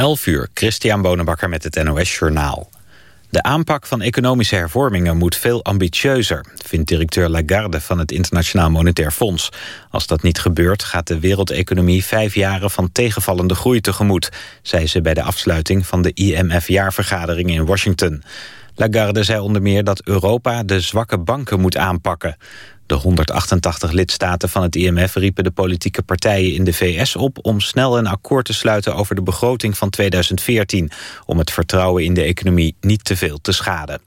11 uur, Christian Bonenbakker met het NOS Journaal. De aanpak van economische hervormingen moet veel ambitieuzer... vindt directeur Lagarde van het Internationaal Monetair Fonds. Als dat niet gebeurt, gaat de wereldeconomie vijf jaren... van tegenvallende groei tegemoet... zei ze bij de afsluiting van de IMF-jaarvergadering in Washington. Lagarde zei onder meer dat Europa de zwakke banken moet aanpakken. De 188 lidstaten van het IMF riepen de politieke partijen in de VS op... om snel een akkoord te sluiten over de begroting van 2014... om het vertrouwen in de economie niet te veel te schaden.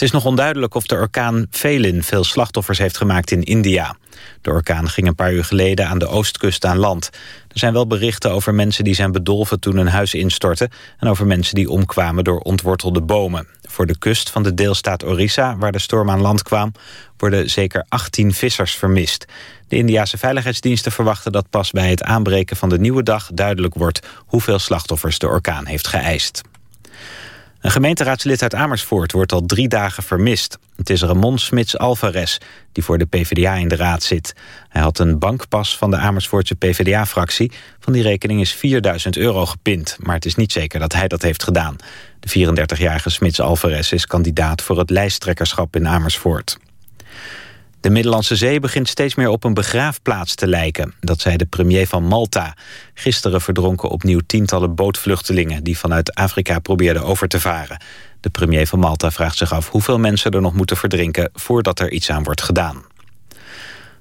Het is nog onduidelijk of de orkaan Felin veel slachtoffers heeft gemaakt in India. De orkaan ging een paar uur geleden aan de oostkust aan land. Er zijn wel berichten over mensen die zijn bedolven toen hun huis instortte... en over mensen die omkwamen door ontwortelde bomen. Voor de kust van de deelstaat Orissa, waar de storm aan land kwam... worden zeker 18 vissers vermist. De Indiase veiligheidsdiensten verwachten dat pas bij het aanbreken van de nieuwe dag... duidelijk wordt hoeveel slachtoffers de orkaan heeft geëist. Een gemeenteraadslid uit Amersfoort wordt al drie dagen vermist. Het is Ramon Smits Alvarez, die voor de PvdA in de raad zit. Hij had een bankpas van de Amersfoortse PvdA-fractie. Van die rekening is 4000 euro gepind, maar het is niet zeker dat hij dat heeft gedaan. De 34-jarige Smits Alvarez is kandidaat voor het lijsttrekkerschap in Amersfoort. De Middellandse Zee begint steeds meer op een begraafplaats te lijken. Dat zei de premier van Malta. Gisteren verdronken opnieuw tientallen bootvluchtelingen... die vanuit Afrika probeerden over te varen. De premier van Malta vraagt zich af hoeveel mensen er nog moeten verdrinken... voordat er iets aan wordt gedaan.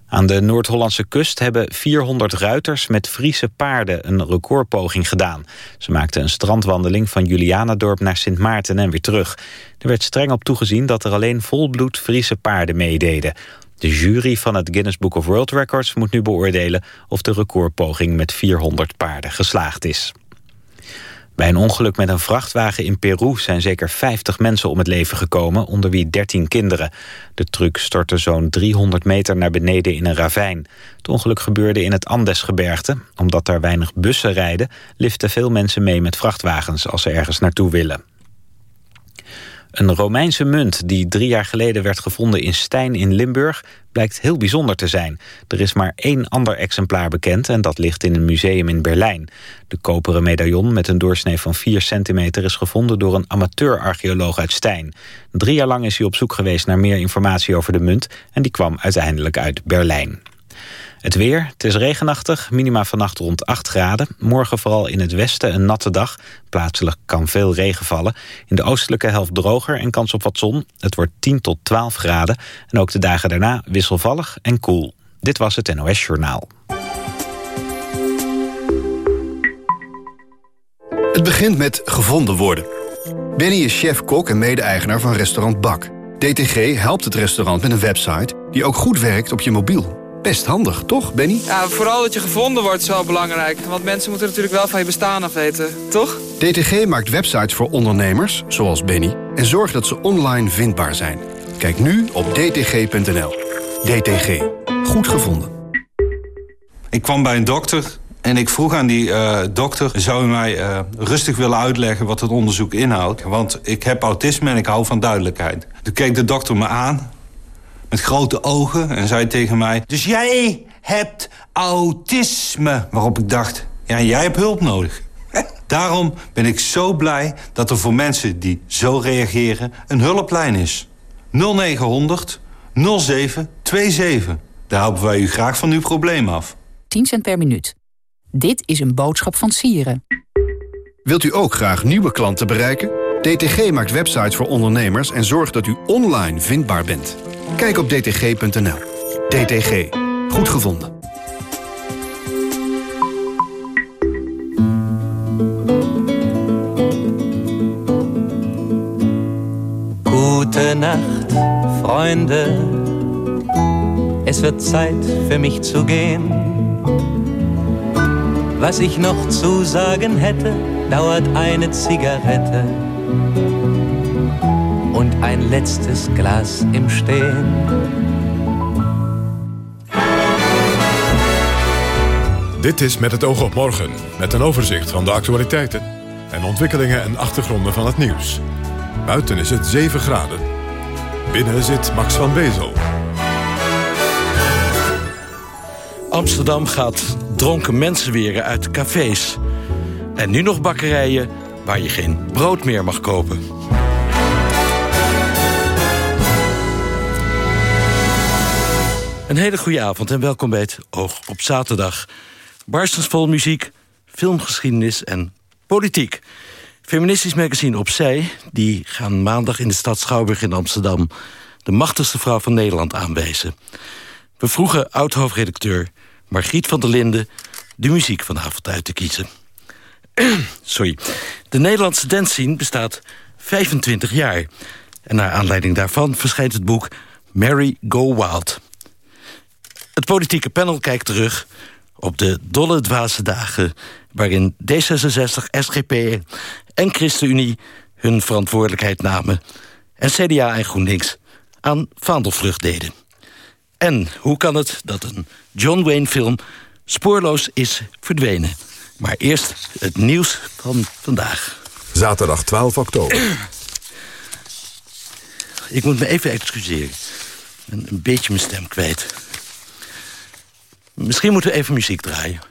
Aan de Noord-Hollandse kust hebben 400 ruiters met Friese paarden een recordpoging gedaan. Ze maakten een strandwandeling van Julianadorp naar Sint Maarten en weer terug. Er werd streng op toegezien dat er alleen volbloed Friese paarden meededen. De jury van het Guinness Book of World Records moet nu beoordelen... of de recordpoging met 400 paarden geslaagd is. Bij een ongeluk met een vrachtwagen in Peru zijn zeker 50 mensen om het leven gekomen, onder wie 13 kinderen. De truck stortte zo'n 300 meter naar beneden in een ravijn. Het ongeluk gebeurde in het Andesgebergte. Omdat daar weinig bussen rijden, liften veel mensen mee met vrachtwagens als ze ergens naartoe willen. Een Romeinse munt die drie jaar geleden werd gevonden in Stijn in Limburg... blijkt heel bijzonder te zijn. Er is maar één ander exemplaar bekend en dat ligt in een museum in Berlijn. De koperen medaillon met een doorsnee van 4 centimeter... is gevonden door een amateur-archeoloog uit Stijn. Drie jaar lang is hij op zoek geweest naar meer informatie over de munt... en die kwam uiteindelijk uit Berlijn. Het weer, het is regenachtig, minima vannacht rond 8 graden. Morgen vooral in het westen een natte dag. Plaatselijk kan veel regen vallen. In de oostelijke helft droger en kans op wat zon. Het wordt 10 tot 12 graden. En ook de dagen daarna wisselvallig en koel. Dit was het NOS Journaal. Het begint met gevonden worden. Benny is chef-kok en mede-eigenaar van restaurant Bak. DTG helpt het restaurant met een website die ook goed werkt op je mobiel. Best handig, toch, Benny? Ja, vooral dat je gevonden wordt is wel belangrijk. Want mensen moeten natuurlijk wel van je bestaan af weten, toch? DTG maakt websites voor ondernemers, zoals Benny... en zorgt dat ze online vindbaar zijn. Kijk nu op dtg.nl. DTG. Goed gevonden. Ik kwam bij een dokter en ik vroeg aan die uh, dokter... zou u mij uh, rustig willen uitleggen wat het onderzoek inhoudt? Want ik heb autisme en ik hou van duidelijkheid. Toen keek de dokter me aan met grote ogen en zei tegen mij... Dus jij hebt autisme. Waarop ik dacht, ja, jij hebt hulp nodig. Daarom ben ik zo blij dat er voor mensen die zo reageren... een hulplijn is. 0900 0727. Daar helpen wij u graag van uw probleem af. 10 cent per minuut. Dit is een boodschap van Sieren. Wilt u ook graag nieuwe klanten bereiken? DTG maakt websites voor ondernemers en zorgt dat u online vindbaar bent. Kijk op dtg.nl. DTG. Goed gevonden. Nacht, Freunde. Es wird Zeit für mich zu gehen. Was ich noch zu sagen hätte, dauert eine Zigarette und ein letztes Glas im Stehen. Dit is Met het oog op morgen, met een overzicht van de actualiteiten... en ontwikkelingen en achtergronden van het nieuws. Buiten is het 7 graden. Binnen zit Max van Wezel. Amsterdam gaat dronken mensen weren uit cafés... En nu nog bakkerijen waar je geen brood meer mag kopen. Een hele goede avond en welkom bij het Oog op Zaterdag. Barstensvol muziek, filmgeschiedenis en politiek. Feministisch magazine Opzij die gaan maandag in de stad Schouwburg in Amsterdam... de machtigste vrouw van Nederland aanwijzen. We vroegen oud-hoofdredacteur Margriet van der Linden... de muziek vanavond uit te kiezen. Sorry. De Nederlandse dancescene bestaat 25 jaar. En naar aanleiding daarvan verschijnt het boek Mary Go Wild... Het politieke panel kijkt terug op de dolle dwaze dagen... waarin D66, SGP en ChristenUnie hun verantwoordelijkheid namen... en CDA en GroenLinks aan vaandelvlucht deden. En hoe kan het dat een John Wayne-film spoorloos is verdwenen? Maar eerst het nieuws van vandaag. Zaterdag 12 oktober. Ik moet me even excuseren. Een beetje mijn stem kwijt. Misschien moeten we even muziek draaien.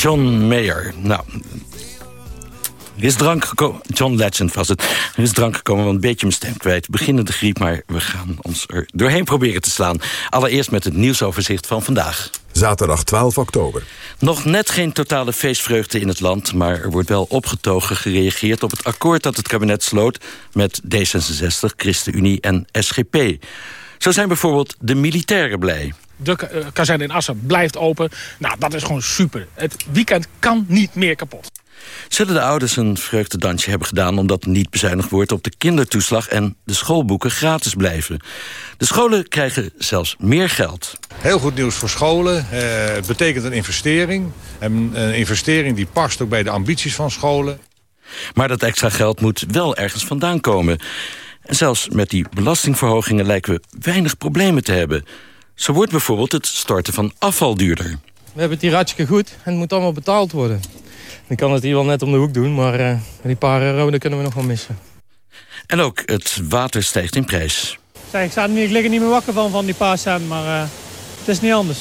John Mayer. Nou, er is drank gekomen. John Legend was het. Er is drank gekomen, want een beetje mijn stem kwijt. Beginnende griep, maar we gaan ons er doorheen proberen te slaan. Allereerst met het nieuwsoverzicht van vandaag. Zaterdag 12 oktober. Nog net geen totale feestvreugde in het land... maar er wordt wel opgetogen gereageerd op het akkoord dat het kabinet sloot... met D66, ChristenUnie en SGP. Zo zijn bijvoorbeeld de militairen blij. De eh, kazerne in Assen blijft open. Nou, dat is gewoon super. Het weekend kan niet meer kapot. Zullen de ouders een vreugdedansje hebben gedaan... omdat niet bezuinigd wordt op de kindertoeslag... en de schoolboeken gratis blijven? De scholen krijgen zelfs meer geld. Heel goed nieuws voor scholen. Eh, het betekent een investering. En een investering die past ook bij de ambities van scholen. Maar dat extra geld moet wel ergens vandaan komen. En zelfs met die belastingverhogingen lijken we weinig problemen te hebben. Zo wordt bijvoorbeeld het storten van afval duurder. We hebben het hier hartstikke goed en het moet allemaal betaald worden. Ik kan het hier wel net om de hoek doen, maar uh, die paar euro kunnen we nog wel missen. En ook het water stijgt in prijs. Zeg, ik sta er niet, ik lig er niet meer wakker van, van die paar cent, maar uh, het is niet anders.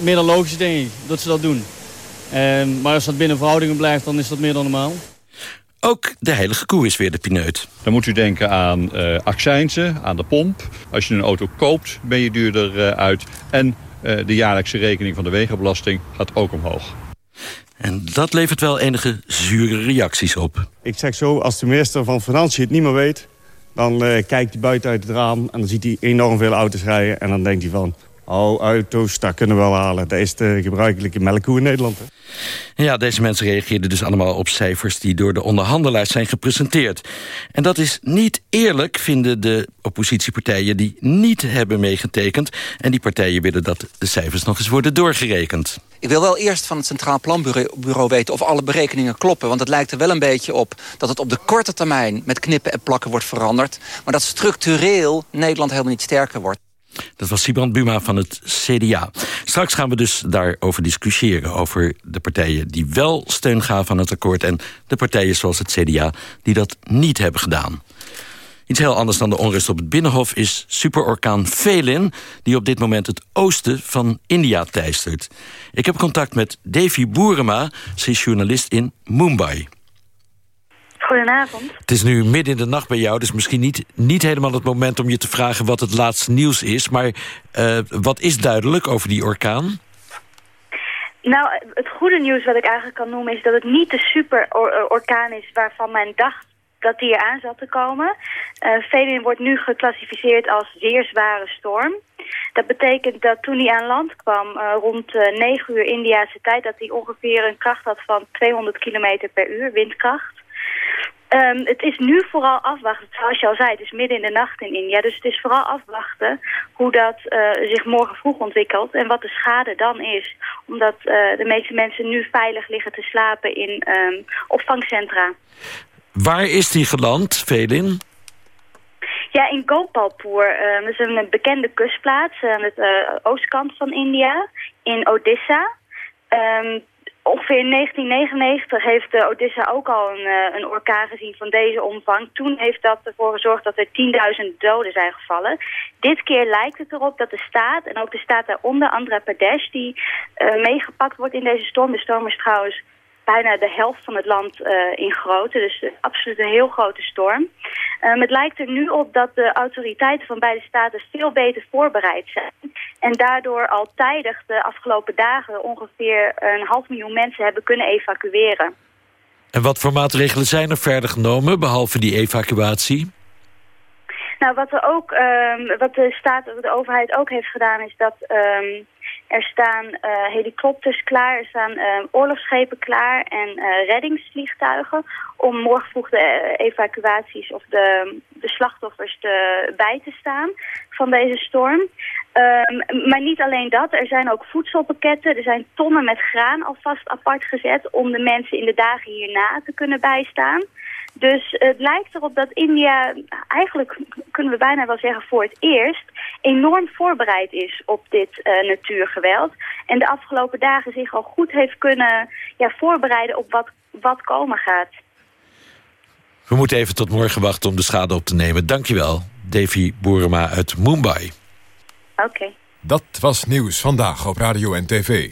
Meer dan logisch, denk ik, dat ze dat doen. Uh, maar als dat binnen verhoudingen blijft, dan is dat meer dan normaal. Ook de heilige koe is weer de pineut. Dan moet u denken aan uh, accijnzen, aan de pomp. Als je een auto koopt, ben je duurder uh, uit. En uh, de jaarlijkse rekening van de wegenbelasting gaat ook omhoog. En dat levert wel enige zure reacties op. Ik zeg zo, als de minister van Financiën het niet meer weet... dan eh, kijkt hij buiten uit het raam en dan ziet hij enorm veel auto's rijden... en dan denkt hij van, oh, auto's, dat kunnen we wel halen. Dat is de gebruikelijke melkkoe in Nederland. Hè. Ja, deze mensen reageerden dus allemaal op cijfers... die door de onderhandelaars zijn gepresenteerd. En dat is niet eerlijk, vinden de oppositiepartijen... die niet hebben meegetekend. En die partijen willen dat de cijfers nog eens worden doorgerekend. Ik wil wel eerst van het Centraal Planbureau weten of alle berekeningen kloppen. Want het lijkt er wel een beetje op dat het op de korte termijn... met knippen en plakken wordt veranderd. Maar dat structureel Nederland helemaal niet sterker wordt. Dat was Sibrand Buma van het CDA. Straks gaan we dus daarover discussiëren. Over de partijen die wel steun gaven aan het akkoord... en de partijen zoals het CDA die dat niet hebben gedaan. Iets heel anders dan de onrust op het Binnenhof is superorkaan Felin... die op dit moment het oosten van India teistert. Ik heb contact met Davy Boerema, ze is journalist in Mumbai. Goedenavond. Het is nu midden in de nacht bij jou, dus misschien niet, niet helemaal het moment... om je te vragen wat het laatste nieuws is. Maar uh, wat is duidelijk over die orkaan? Nou, het goede nieuws wat ik eigenlijk kan noemen... is dat het niet de super-orkaan is waarvan men dacht dat die eraan zat te komen. Uh, Felin wordt nu geclassificeerd als zeer zware storm. Dat betekent dat toen hij aan land kwam, uh, rond uh, 9 uur Indiase tijd... dat hij ongeveer een kracht had van 200 km per uur, windkracht. Um, het is nu vooral afwachten, zoals je al zei, het is midden in de nacht in India. Dus het is vooral afwachten hoe dat uh, zich morgen vroeg ontwikkelt en wat de schade dan is. Omdat uh, de meeste mensen nu veilig liggen te slapen in um, opvangcentra. Waar is die geland, Velin? Ja, in Gopalpur. Uh, dat is een bekende kustplaats aan de oostkant van India, in Odisha. Um, Ongeveer in 1999 heeft Odessa ook al een, uh, een orkaan gezien van deze omvang. Toen heeft dat ervoor gezorgd dat er 10.000 doden zijn gevallen. Dit keer lijkt het erop dat de staat, en ook de staat daaronder, Andhra Pradesh, die uh, meegepakt wordt in deze storm. De storm is trouwens bijna de helft van het land uh, in grootte. Dus absoluut een heel grote storm. Um, het lijkt er nu op dat de autoriteiten van beide staten veel beter voorbereid zijn. En daardoor al tijdig de afgelopen dagen ongeveer een half miljoen mensen hebben kunnen evacueren. En wat voor maatregelen zijn er verder genomen, behalve die evacuatie? Nou, wat, er ook, um, wat de staat, de overheid ook heeft gedaan, is dat um, er staan uh, helikopters klaar, er staan uh, oorlogsschepen klaar en uh, reddingsvliegtuigen om morgen vroeg de evacuaties of de, de slachtoffers te, bij te staan van deze storm. Um, maar niet alleen dat, er zijn ook voedselpakketten, er zijn tonnen met graan alvast apart gezet om de mensen in de dagen hierna te kunnen bijstaan. Dus het lijkt erop dat India, eigenlijk kunnen we bijna wel zeggen voor het eerst, enorm voorbereid is op dit uh, natuurgeweld. En de afgelopen dagen zich al goed heeft kunnen ja, voorbereiden op wat, wat komen gaat. We moeten even tot morgen wachten om de schade op te nemen. Dankjewel, Davy Boerema uit Mumbai. Oké. Okay. Dat was Nieuws Vandaag op Radio en TV.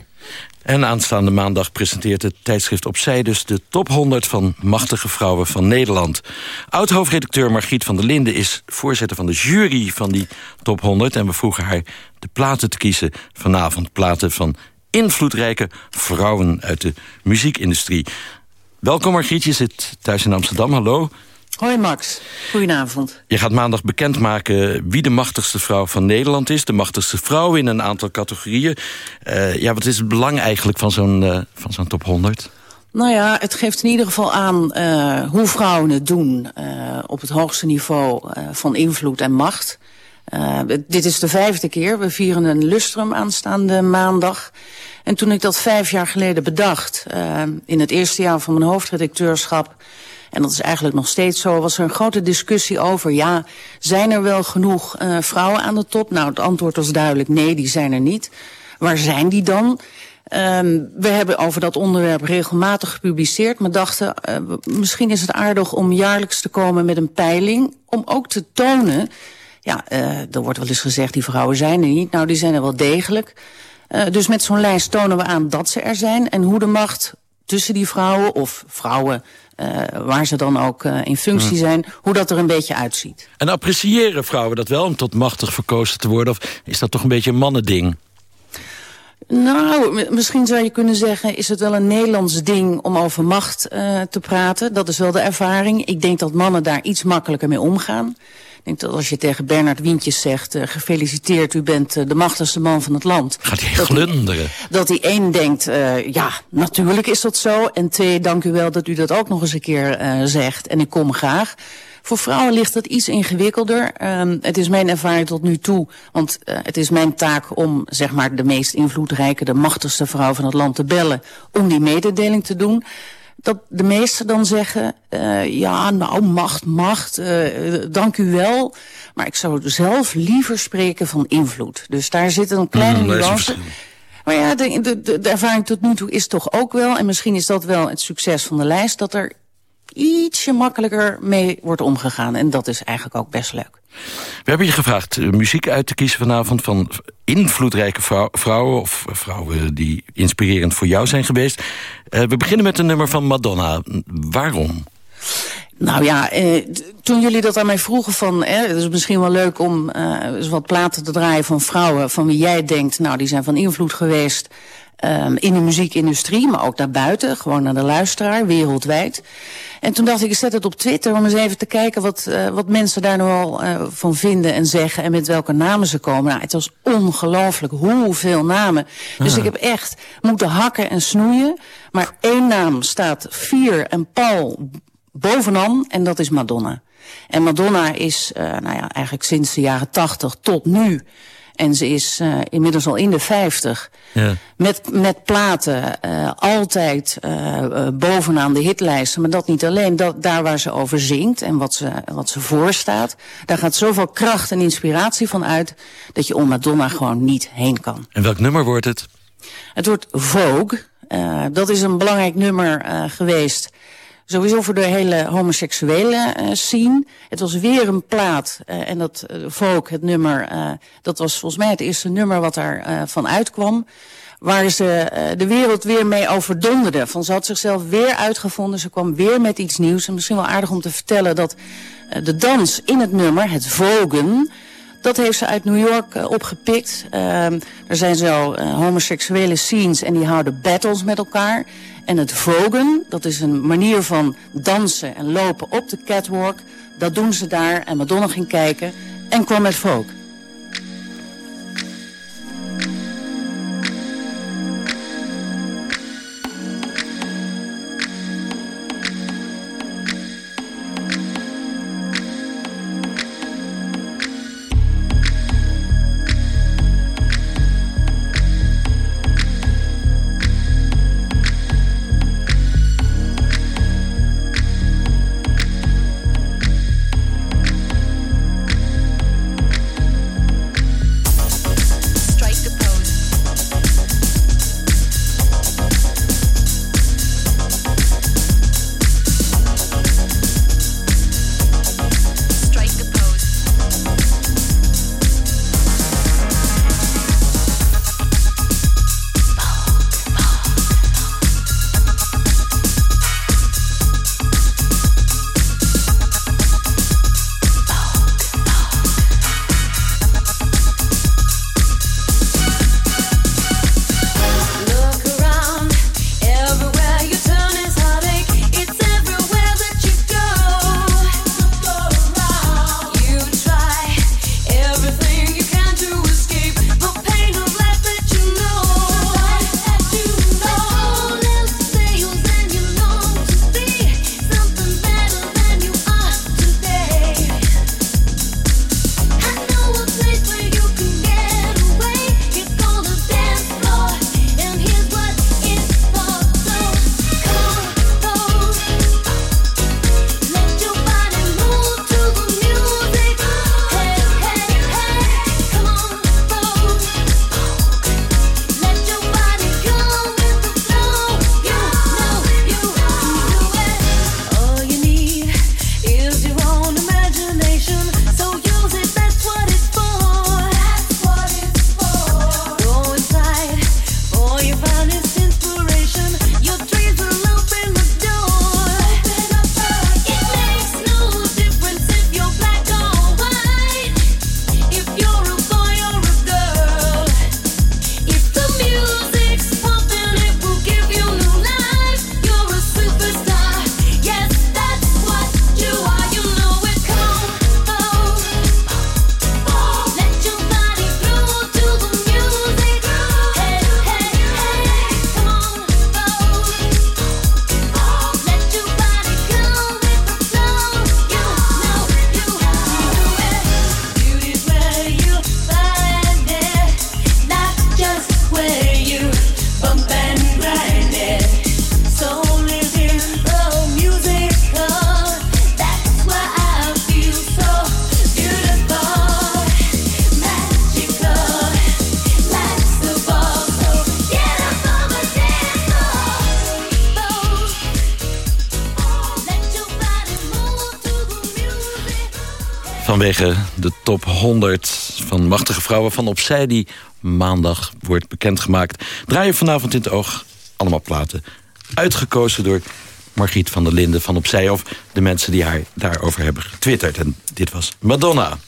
En aanstaande maandag presenteert het tijdschrift Opzij... dus de top 100 van machtige vrouwen van Nederland. Oud-hoofdredacteur Margriet van der Linden is voorzitter van de jury van die top 100... en we vroegen haar de platen te kiezen vanavond. Platen van invloedrijke vrouwen uit de muziekindustrie. Welkom Margriet, je zit thuis in Amsterdam. Hallo. Hoi Max, goedenavond. Je gaat maandag bekendmaken wie de machtigste vrouw van Nederland is. De machtigste vrouw in een aantal categorieën. Uh, ja, wat is het belang eigenlijk van zo'n uh, van zo'n top 100? Nou ja, het geeft in ieder geval aan uh, hoe vrouwen het doen... op het hoogste niveau van invloed en macht. dit is de vijfde keer. We vieren een lustrum aanstaande maandag. En toen ik dat vijf jaar geleden bedacht... in het eerste jaar van mijn hoofdredacteurschap en dat is eigenlijk nog steeds zo, was er een grote discussie over... ja, zijn er wel genoeg uh, vrouwen aan de top? Nou, het antwoord was duidelijk, nee, die zijn er niet. Waar zijn die dan? Um, we hebben over dat onderwerp regelmatig gepubliceerd... maar dachten, uh, misschien is het aardig om jaarlijks te komen met een peiling... om ook te tonen... Ja, uh, er wordt wel eens gezegd, die vrouwen zijn er niet. Nou, die zijn er wel degelijk. Dus met zo'n lijst tonen we aan dat ze er zijn... en hoe de macht tussen die vrouwen of vrouwen waar ze dan ook uh, in functie zijn, hoe dat er een beetje uitziet. En appreciëren vrouwen dat wel om tot machtig verkozen te worden? Of is dat toch een beetje een mannending? Nou, misschien zou je kunnen zeggen, is het wel een Nederlands ding om over macht eh, te praten. Dat is wel de ervaring. Ik denk dat mannen daar iets makkelijker mee omgaan. Ik denk dat als je tegen Bernard Wientjes zegt, eh, gefeliciteerd, u bent eh, de machtigste man van het land. Gaat hij glunderen? Dat hij één denkt, eh, ja, natuurlijk is dat zo. En twee, dank u wel dat u dat ook nog eens een keer zegt. En ik kom graag. Voor vrouwen ligt dat iets ingewikkelder. Ehm, het is mijn ervaring tot nu toe, want het is mijn taak om zeg maar de meest invloedrijke, de machtigste vrouw van het land te bellen, om die mededeling te doen. Dat de meesten dan zeggen, eh, ja, nou, macht, macht, eh, dank u wel. Maar ik zou zelf liever spreken van invloed. Dus daar zit een kleine een nuance. Maar ja, de, de, de, ervaring tot nu toe is toch ook wel... en misschien is dat wel het succes van de lijst... dat er ietsje makkelijker mee wordt omgegaan. En dat is eigenlijk ook best leuk. We hebben je gevraagd eh, muziek uit te kiezen vanavond van invloedrijke vrou- vrouwen... of vrouwen die inspirerend voor jou zijn geweest. Eh, we beginnen met een nummer van Madonna. Waarom? Nou ja, eh, toen jullie dat aan mij vroegen van... Het is misschien wel leuk om eh, eens wat platen te draaien van vrouwen... van wie jij denkt, nou die zijn van invloed geweest... ehm, in de muziekindustrie, maar ook daarbuiten. Gewoon naar de luisteraar, wereldwijd. En toen dacht ik, ik zet het op Twitter om eens even te kijken... wat, eh, wat mensen daar nou al eh, van vinden en zeggen... en met welke namen ze komen. Nou, het was ongelooflijk hoeveel namen. Dus Ah. ik heb echt moeten hakken en snoeien. Maar één naam staat vier en Paul bovenaan en dat is Madonna. En Madonna is eh, nou ja, eigenlijk sinds de jaren tachtig tot nu... en ze is eh, inmiddels al in de vijftig... Ja. Met, met platen uh, altijd uh, bovenaan de hitlijsten. Maar dat niet alleen. Dat, daar waar ze over zingt en wat ze, wat ze voorstaat. Daar gaat zoveel kracht en inspiratie van uit... dat je om Madonna gewoon niet heen kan. En welk nummer wordt het? Het wordt Vogue. Uh, dat is een belangrijk nummer uh, geweest... Sowieso voor de hele homoseksuele uh, scene. Het was weer een plaat. En dat Vogue, het nummer, dat was volgens mij het eerste nummer wat daar van uitkwam. Waar ze de wereld weer mee overdonderde. Van ze had zichzelf weer uitgevonden. Ze kwam weer met iets nieuws. En misschien wel aardig om te vertellen dat de dans in het nummer, het Vogen... Dat heeft ze uit New York uh, opgepikt. Uh, er zijn zo uh, homoseksuele scenes en die houden battles met elkaar. En het vogen, dat is een manier van dansen en lopen op de catwalk. Dat doen ze daar en Madonna ging kijken en kwam met Vogue. Vanwege de top 100 van machtige vrouwen van Opzij... die maandag wordt bekendgemaakt. Draaien vanavond in het oog allemaal platen. Uitgekozen door Margriet van der Linden van Opzij... of de mensen die haar daarover hebben getwitterd. En dit was Madonna.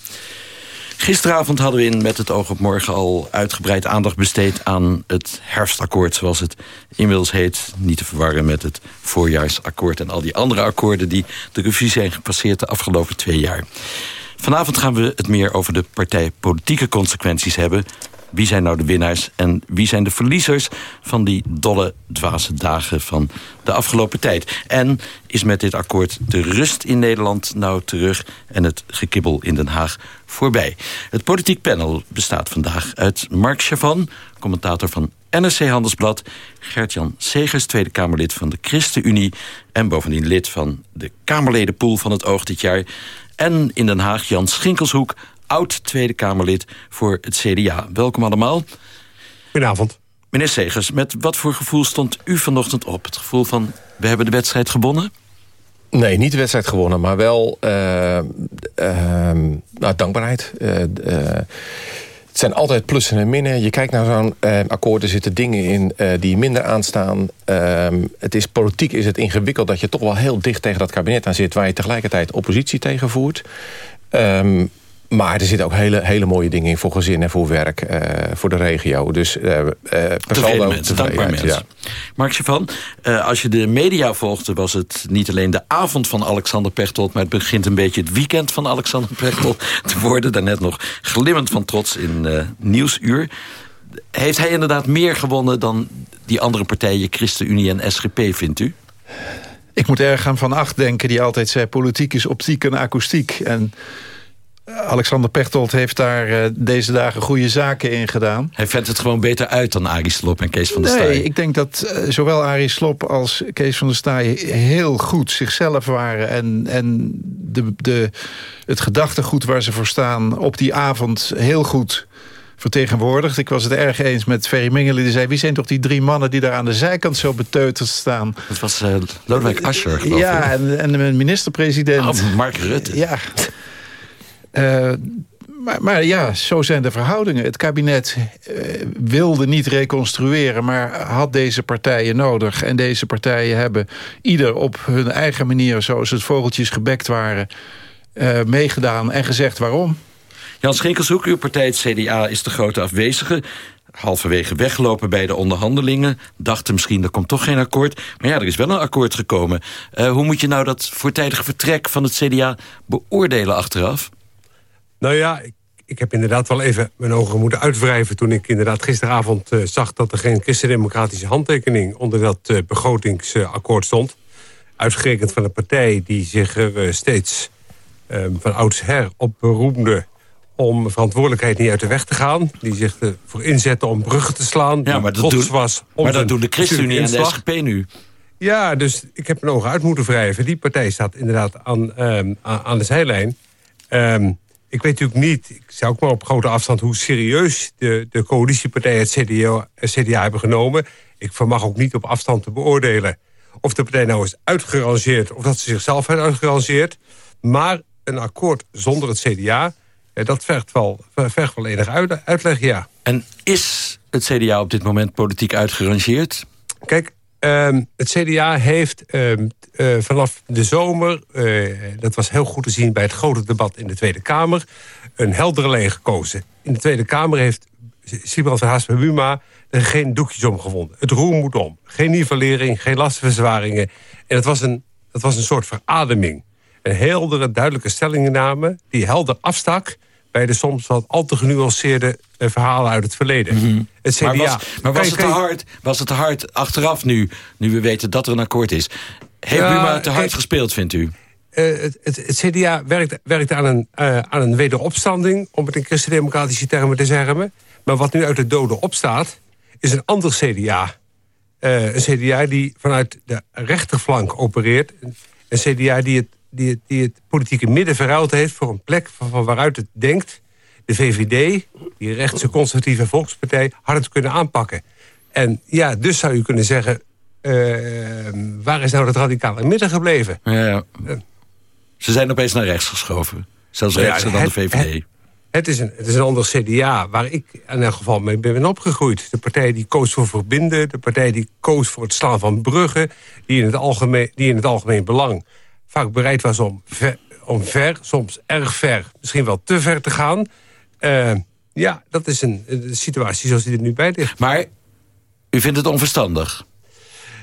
Gisteravond hadden we in Met het oog op morgen al uitgebreid aandacht besteed aan het herfstakkoord, zoals het inmiddels heet. Niet te verwarren met het voorjaarsakkoord en al die andere akkoorden die de revue zijn gepasseerd de afgelopen twee jaar. Vanavond gaan we het meer over de partijpolitieke consequenties hebben. Wie zijn nou de winnaars en wie zijn de verliezers... van die dolle, dwaze dagen van de afgelopen tijd? En is met dit akkoord de rust in Nederland nou terug... en het gekibbel in Den Haag voorbij? Het politiek panel bestaat vandaag uit Mark Chavan... commentator van NRC Handelsblad... Gert-Jan Segers, Tweede Kamerlid van de ChristenUnie... en bovendien lid van de Kamerledenpool van het Oog dit jaar... en in Den Haag Jan Schinkelshoek oud Tweede Kamerlid voor het CDA. Welkom allemaal. Goedenavond. Meneer Segers, met wat voor gevoel stond u vanochtend op? Het gevoel van, we hebben de wedstrijd gewonnen? Nee, niet de wedstrijd gewonnen, maar wel uh, uh, nou, dankbaarheid. Uh, het zijn altijd plussen en minnen. Je kijkt naar zo'n akkoord, er zitten dingen in die minder aanstaan. Ehm, het is, politiek is het ingewikkeld dat je toch wel heel dicht tegen dat kabinet aan zit... waar je tegelijkertijd oppositie tegen voert. Um, maar er zitten ook hele, hele mooie dingen in voor gezin en voor werk, uh, voor de regio. Dus uh, uh, Tevreden mensen, dankbaar mensen. Ja. Mark van, uh, als je de media volgde... was het niet alleen de avond van Alexander Pechtold... maar het begint een beetje het weekend van Alexander Pechtold te worden. Daarnet nog glimmend van trots in Nieuwsuur. Heeft hij inderdaad meer gewonnen dan die andere partijen... ChristenUnie en SGP, vindt u? Ik moet erg aan Van Acht denken, die altijd zei... politiek is optiek en akoestiek. En Alexander Pechtold heeft daar uh, deze dagen goede zaken in gedaan. Hij vindt het gewoon beter uit dan Arie Slob en Kees van der Staaij. Nee, ik denk dat uh, zowel Arie Slob als Kees van der Staaij heel goed zichzelf waren. En, en de, de, het gedachtegoed waar ze voor staan op die avond heel goed vertegenwoordigd. Ik was het erg eens met Ferry Mingelen. Die zei, wie zijn toch die drie mannen die daar aan de zijkant zo beteuterd staan? Dat was uh, Lodewijk Asscher, geloof Ja, en, en de minister-president. Oh, Mark Rutte. Ja. Uh, maar, maar, ja, zo zijn de verhoudingen. Het kabinet uh, wilde niet reconstrueren... maar had deze partijen nodig. En deze partijen hebben ieder op hun eigen manier... zoals het vogeltjes gebekt waren, uh, meegedaan en gezegd waarom. Jan Schinkelshoek, uw partij, het CDA, is de grote afwezige halverwege weggelopen bij de onderhandelingen. Dachten misschien, er komt toch geen akkoord. Maar ja, er is wel een akkoord gekomen. Hoe moet je nou dat voortijdige vertrek van het CDA beoordelen achteraf? Nou ja, ik, ik, heb inderdaad wel even mijn ogen moeten uitwrijven... toen ik inderdaad gisteravond uh, zag dat er geen christendemocratische handtekening... onder dat uh, begrotingsakkoord stond. Uitgerekend van een partij die zich er uh, steeds van oudsher op beroemde... om verantwoordelijkheid niet uit de weg te gaan. Die zich ervoor inzetten om bruggen te slaan. Ja, maar dat, doen, was maar dat doen de ChristenUnie en de SGP nu. Ja, dus ik heb mijn ogen uit moeten wrijven. Die partij staat inderdaad aan, um, aan de zijlijn... Um, ik weet natuurlijk niet, ik zou ook maar op grote afstand... hoe serieus de, de coalitiepartijen het CDA, het CDA hebben genomen. Ik vermag ook niet op afstand te beoordelen... of de partij nou is uitgerangeerd of dat ze zichzelf hebben uitgerangeerd. Maar een akkoord zonder het CDA, dat vergt wel, vergt wel enige uitleg, ja. En is het CDA op dit moment politiek uitgerangeerd? Kijk, Um, het CDA heeft um, uh, vanaf de zomer, uh, dat was heel goed te zien bij het grote debat in de Tweede Kamer, een heldere lijn gekozen. In de Tweede Kamer heeft Sibrand van Buma er geen doekjes om gevonden. Het roer moet om. Geen nivellering, geen lastenverzwaringen. En het was een, dat was een soort verademing. Een heldere, duidelijke stellingname die helder afstak bij de soms wat al te genuanceerde uh, verhalen uit het verleden. Mm -hmm. het CDA, maar was, maar was, het te hard, was het te hard achteraf nu, nu we weten dat er een akkoord is? Heeft ja, Buma te hard gespeeld, vindt u? Uh, het, het, het, CDA werkt, werkt aan, een, uh, aan een wederopstanding... om het in christendemocratische termen te zeggen. Maar wat nu uit de doden opstaat, is een ander CDA. een CDA die vanuit de rechterflank opereert. Een CDA die het die het, die het politieke midden verruild heeft... voor een plek van, van waaruit het denkt... de VVD, die rechtse conservatieve volkspartij... harder te kunnen aanpakken. En ja, dus zou je kunnen zeggen... Uh, waar is nou het radicale midden gebleven? Ja, ja. Ze zijn opeens naar rechts geschoven. Zelfs Nou ja, rechtser dan de VVD. Het, het is een, het is een ander CDA waar ik in elk geval mee ben opgegroeid. De partij die koos voor verbinden. De partij die koos voor het slaan van bruggen. Die in het algemeen, die in het algemeen belang vaak bereid was om ver, om ver, soms erg ver, misschien wel te ver te gaan. Eh, ja, dat is een, een situatie zoals die er nu bij ligt. Maar u vindt het onverstandig?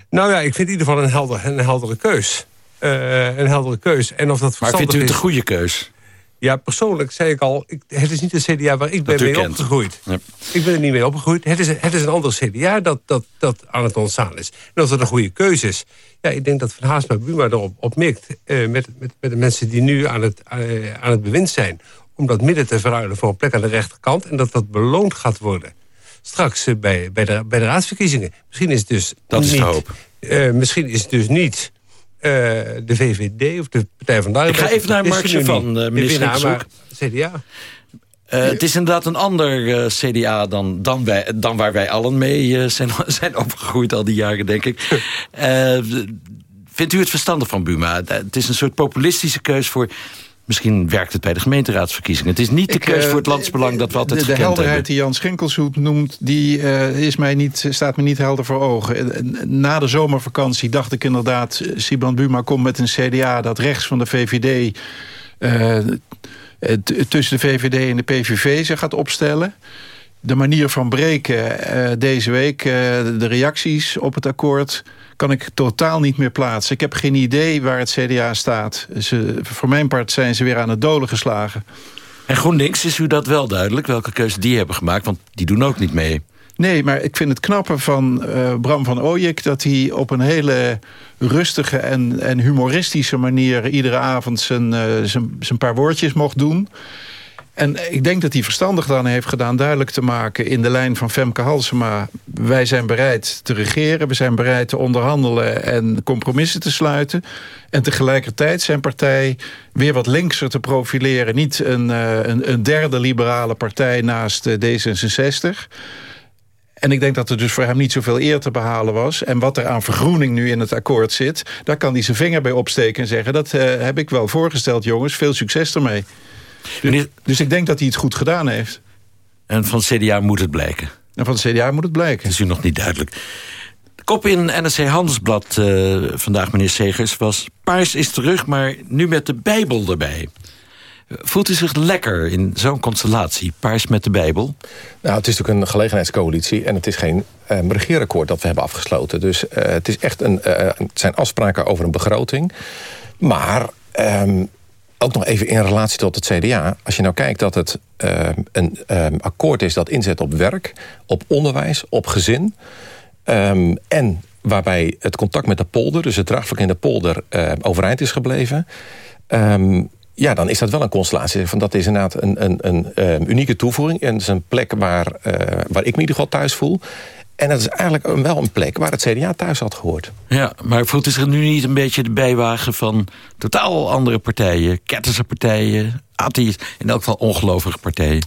Nou ja, ik vind in ieder geval een, helder, een heldere keus. Eh, een heldere keus. En of dat Maar vindt u het is- een goede keus? Ja, persoonlijk zei ik al, ik, het is niet een CDA waar ik ben Dat mee kent. opgegroeid. Ja. Ik ben er niet mee opgegroeid. Het is, een- het is een ander CDA dat, dat, dat aan het ontstaan is. En dat een goede keuze is. Ja, ik denk dat Van Haasma Buma erop op mikt. eh, met, met, met de mensen die nu aan het, eh, aan het bewind zijn. Om dat midden te verruilen voor een plek aan de rechterkant. En dat dat beloond gaat worden. Straks eh, bij, bij, de, bij de raadsverkiezingen. Misschien is het dus Dat is de hoop. misschien is het dus niet eh, de VVD of de Partij van de Ik ga Arbeid. even naar Mark niet. eh, De minister CDA. Eh, het is inderdaad een ander CDA dan, dan, wij, dan waar wij allen mee zijn, zijn opgegroeid al die jaren, denk ik. Vindt u het verstandig van Buma? Het is een soort populistische keus voor... Misschien werkt het bij de gemeenteraadsverkiezingen. Het is niet de Ik, keus eh, voor het landsbelang dat we altijd de, de helderheid hebben. die Jan Schinkelshoek noemt, die eh, is mij niet, staat me niet helder voor ogen. Eh, Na de zomervakantie dacht ik inderdaad... Sibrand Buma komt met een CDA dat rechts van de VVD... tussen de VVD en de PVV zich gaat opstellen. De manier van breken eh, deze week, eh, de reacties op het akkoord... kan ik totaal niet meer plaatsen. Ik heb geen idee waar het CDA staat. Ze, voor mijn part zijn ze weer aan het dolen geslagen. En GroenLinks, is u dat wel duidelijk? Welke keuze die hebben gemaakt? Want die doen ook niet mee. Nee, maar ik vind het knappe van eh, Bram van Ooyek... dat hij op een hele rustige en, en humoristische manier... iedere avond zijn, zijn, zijn paar woordjes mocht doen. En ik denk dat hij verstandig dan heeft gedaan duidelijk te maken... in de lijn van Femke Halsema... wij zijn bereid te regeren, we zijn bereid te onderhandelen... en compromissen te sluiten. En tegelijkertijd zijn partij weer wat linkser te profileren. Niet een, eh, een, een derde liberale partij naast eh, D66... En ik denk dat er dus voor hem niet zoveel eer te behalen was. En wat er aan vergroening nu in het akkoord zit... daar kan hij zijn vinger bij opsteken en zeggen... dat eh, heb ik wel voorgesteld, jongens. Veel succes ermee. Dus, dus ik denk dat hij het goed gedaan heeft. En van het CDA moet het blijken. En van het CDA moet het blijken. Dat is u nog niet duidelijk. De kop in NRC Handelsblad eh, vandaag, meneer Segers, was... Paars is terug, maar nu met de Bijbel erbij. Voelt u zich lekker in zo'n constellatie, Paars met de Bijbel? Nou, het is natuurlijk een gelegenheidscoalitie en het is geen eh, regeerakkoord dat we hebben afgesloten. Dus eh, het, is echt een, eh, het zijn afspraken over een begroting. Maar ehm, ook nog even in relatie tot het CDA. Als je nou kijkt dat het ehm, een ehm, akkoord is dat inzet op werk, op onderwijs, op gezin. ehm, en waarbij het contact met de polder, dus het draagvlak in de polder, overeind is gebleven. Ja, dan is dat wel een constellatie. Van dat is inderdaad een, een, een, unieke toevoeging. En het is een plek waar, eh, waar ik me in ieder geval thuis voel. En het is eigenlijk wel een plek waar het CDA thuis had gehoord. Ja, maar voelt u zich nu niet een beetje de bijwagen van totaal andere partijen? Ketterse partijen, atheïst, in elk geval ongelovige partijen.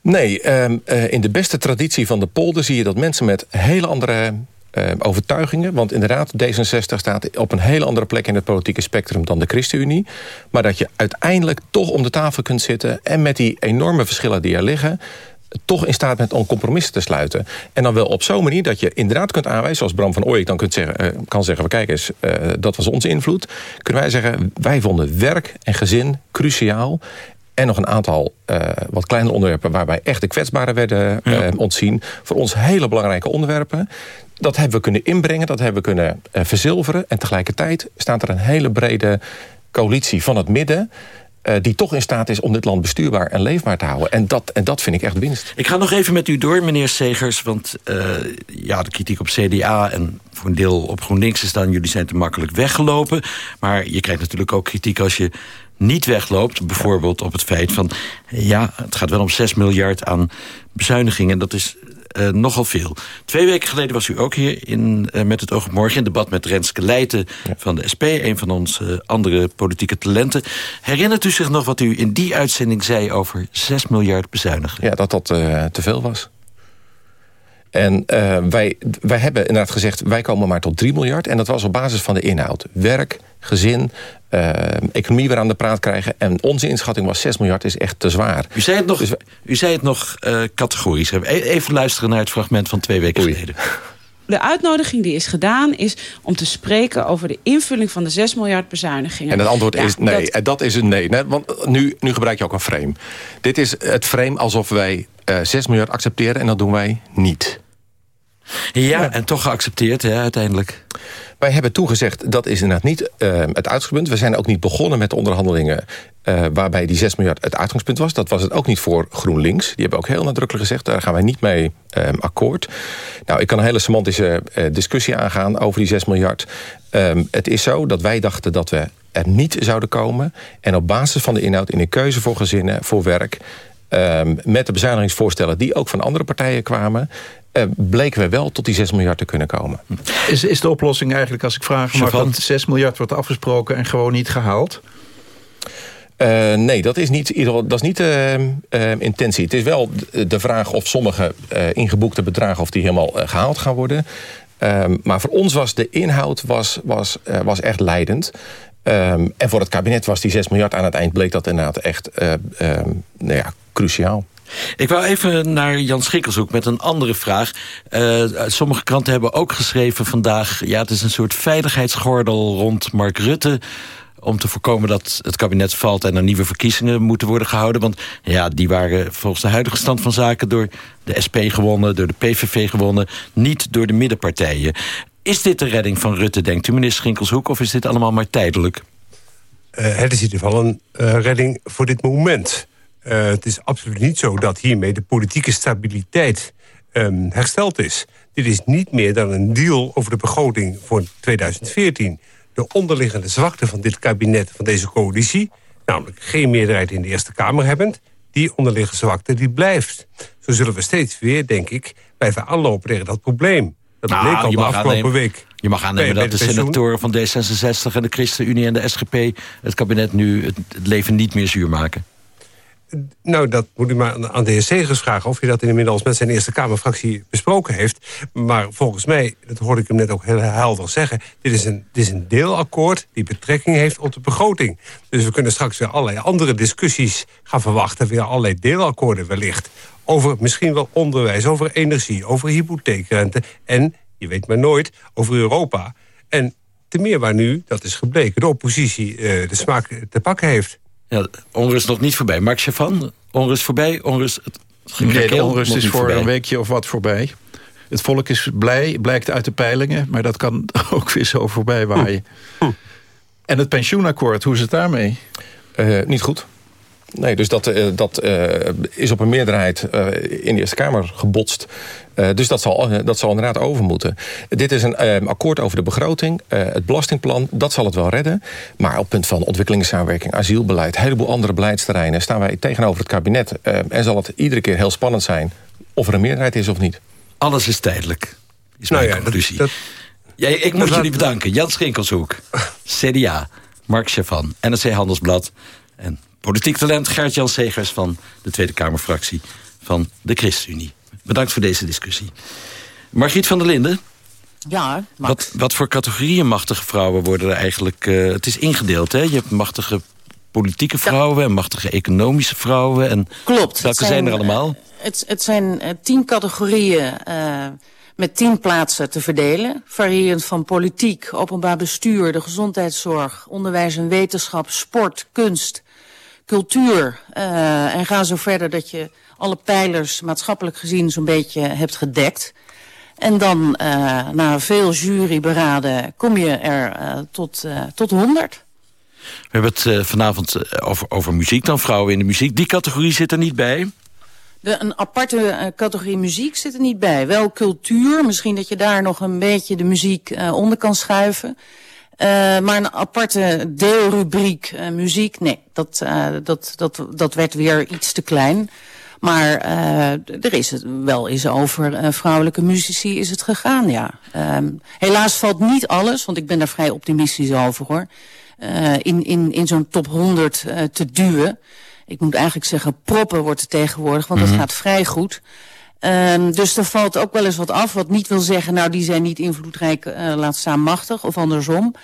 Nee, ehm, eh, in de beste traditie van de polder zie je dat mensen met hele andere ehm, overtuigingen... want inderdaad, D66 staat op een hele andere plek in het politieke spectrum dan de ChristenUnie... maar dat je uiteindelijk toch om de tafel kunt zitten... en met die enorme verschillen die er liggen toch in staat bent om compromissen te sluiten. En dan wel op zo'n manier dat je inderdaad kunt aanwijzen... zoals Bram van Ooyek dan kunt zeggen, eh, kan zeggen... kijk eens, eh, dat was onze invloed. Kunnen wij zeggen, wij vonden werk en gezin cruciaal... En nog een aantal eh, wat kleine onderwerpen... waarbij echt de kwetsbaren werden ontzien. Voor ons hele belangrijke onderwerpen. Dat hebben we kunnen inbrengen, dat hebben we kunnen verzilveren. En tegelijkertijd staat er een hele brede coalitie van het midden... eh, die toch in staat is om dit land bestuurbaar en leefbaar te houden. En dat, en dat vind ik echt winst. Ik ga nog even met u door, meneer Segers. Want uh, ja, de kritiek op CDA en voor een deel op GroenLinks is dan... jullie zijn te makkelijk weggelopen. Maar je krijgt natuurlijk ook kritiek als je niet wegloopt. Bijvoorbeeld op het feit van... ja, het gaat wel om 6 miljard aan bezuinigingen. Dat is uh, nogal veel. Twee weken geleden was u ook hier in, uh, met het oog op morgen... in debat met Renske Leijten ja. van de SP... een van onze uh, andere politieke talenten. Herinnert u zich nog wat u in die uitzending zei... over 6 miljard bezuinigen? Ja, dat dat te veel was. En wij, wij hebben inderdaad gezegd... wij komen maar tot 3 miljard. En dat was op basis van de inhoud. Werk, gezin, eh, economie weer aan de praat krijgen. En onze inschatting was 6 miljard is echt te zwaar. U zei het nog, u zei het nog eh, categorisch. Even luisteren naar het fragment van twee weken geleden. De uitnodiging die is gedaan is om te spreken over de invulling van de 6 miljard bezuinigingen. En het antwoord Ja, is nee. dat- En dat is een nee. nee want nu, nu gebruik je ook een frame. Dit is het frame alsof wij eh 6 miljard accepteren en dat doen wij niet. Ja, en toch geaccepteerd hè, uiteindelijk. Wij hebben toegezegd, dat is inderdaad niet eh, het uitgangspunt. We zijn ook niet begonnen met de onderhandelingen... eh, waarbij die 6 miljard het uitgangspunt was. Dat was het ook niet voor GroenLinks. Die hebben ook heel nadrukkelijk gezegd... daar gaan wij niet mee eh, akkoord. Nou, ik kan een hele semantische eh, discussie aangaan over die 6 miljard. Ehm, het is zo dat wij dachten dat we er niet zouden komen. En op basis van de inhoud in een keuze voor gezinnen, voor werk... ehm, met de bezuinigingsvoorstellen die ook van andere partijen kwamen... eh, bleken we wel tot die 6 miljard te kunnen komen. Is, is de oplossing eigenlijk, als ik vraag Chavan? dat 6 miljard wordt afgesproken en gewoon niet gehaald? Eh, nee, dat is niet, dat is niet de eh, intentie. Het is wel de- vraag of sommige ingeboekte bedragen... of die helemaal eh, gehaald gaan worden. Ehm, maar voor ons was de inhoud was, was, was echt leidend. Ehm, en voor het kabinet was die 6 miljard aan het eind... bleek dat inderdaad echt eh, ehm, nou ja, cruciaal. Ik wou even naar Jan Schikkelshoek met een andere vraag. Eh, sommige kranten hebben ook geschreven vandaag... ja, het is een soort veiligheidsgordel rond Mark Rutte om te voorkomen dat het kabinet valt... en er nieuwe verkiezingen moeten worden gehouden. Want ja, die waren volgens de huidige stand van zaken... door de SP gewonnen, door de PVV gewonnen... niet door de middenpartijen. Is dit de redding van Rutte, denkt u, meneer Schinkelshoek... of is dit allemaal maar tijdelijk? Eh, het is in ieder geval een eh, redding voor dit moment. Eh, het is absoluut niet zo dat hiermee de politieke stabiliteit ehm, hersteld is. Dit is niet meer dan een deal over de begroting voor 2014. De onderliggende zwakte van dit kabinet, van deze coalitie... namelijk geen meerderheid in de Eerste Kamer hebbend... die onderliggende zwakte die blijft. Zo zullen we steeds weer, denk ik, blijven aanlopen tegen dat probleem. Dat Nou, bleek al de afgelopen aannemen- week. Je mag aannemen Bij- dat de pensioen. senatoren van D66 en de ChristenUnie en de SGP... het kabinet nu het, het leven niet meer zuur maken. Nou, dat moet u maar aan- de heer Segers vragen... of hij dat inmiddels met zijn Eerste Kamerfractie besproken heeft. Maar volgens mij, dat hoorde ik hem net ook heel helder zeggen... dit is een, dit is een deelakkoord die betrekking heeft op de begroting. Dus we kunnen straks weer allerlei andere discussies gaan verwachten... weer allerlei deelakkoorden wellicht. Over misschien wel onderwijs, over energie, over hypotheekrente... en, je weet maar nooit, over Europa. En te meer waar nu, dat is gebleken... de oppositie eh, de smaak te pakken heeft. Ja, onrust nog niet voorbij. Mark Chavan, onrust voorbij, onrust... het Nee, de onrust is voor voorbij. een weekje of wat voorbij. Het volk is blij, blijkt uit de peilingen. Maar dat kan ook weer zo voorbij waaien. En het pensioenakkoord, hoe is het daarmee? Eh, niet goed. Nee, dus dat, eh, dat eh, is op een meerderheid eh, in de Eerste Kamer gebotst. Eh, dus dat zal, dat zal inderdaad over moeten. Dit is een eh, akkoord over de begroting. eh, het belastingplan, dat zal het wel redden. Maar op het punt van ontwikkelingssamenwerking, asielbeleid... een heleboel andere beleidsterreinen... staan wij tegenover het kabinet. en zal het iedere keer heel spannend zijn... of er een meerderheid is of niet. Alles is tijdelijk, is Nou mijn ja, dat- conclusie. dat- ja, ik dat moet jullie bedanken. Jan Schinkelshoek, CDA, Mark Chavan, NRC Handelsblad... en politiek talent Gert-Jan Segers van de Tweede Kamerfractie van de ChristenUnie. Bedankt voor deze discussie. Margriet van der Linden, Ja, wat, wat voor categorieën machtige vrouwen worden er eigenlijk... eh, het is ingedeeld, hè? Je hebt machtige politieke vrouwen... en machtige economische vrouwen. En Klopt. Welke zijn, er allemaal? Het, het zijn eh, tien categorieën eh, met tien plaatsen te verdelen. Variërend van politiek, openbaar bestuur, de gezondheidszorg... onderwijs en wetenschap, sport, kunst, cultuur. eh, en ga zo verder dat je alle pijlers maatschappelijk gezien zo'n beetje hebt gedekt. En dan, eh, na veel juryberaden, kom je er eh, tot, tot 100. We hebben het vanavond over, over muziek dan, vrouwen in de muziek. Die categorie zit er niet bij. De, een aparte categorie muziek zit er niet bij. Wel cultuur, misschien dat je daar nog een beetje de muziek onder kan schuiven. Eh, maar een aparte deelrubriek eh, muziek, nee, dat, eh, dat, dat, dat werd weer iets te klein. Maar er is het wel eens over vrouwelijke muzici is het gegaan, ja. Ehm, helaas valt niet alles, want ik ben daar vrij optimistisch over hoor. in in, in zo'n top 100 eh, te duwen. Ik moet eigenlijk zeggen proppen wordt het tegenwoordig, want Mhm. dat gaat vrij goed. Ehm, dus er valt ook wel eens wat af, wat niet wil zeggen... nou, die zijn niet invloedrijk, eh, laat staan machtig, of andersom.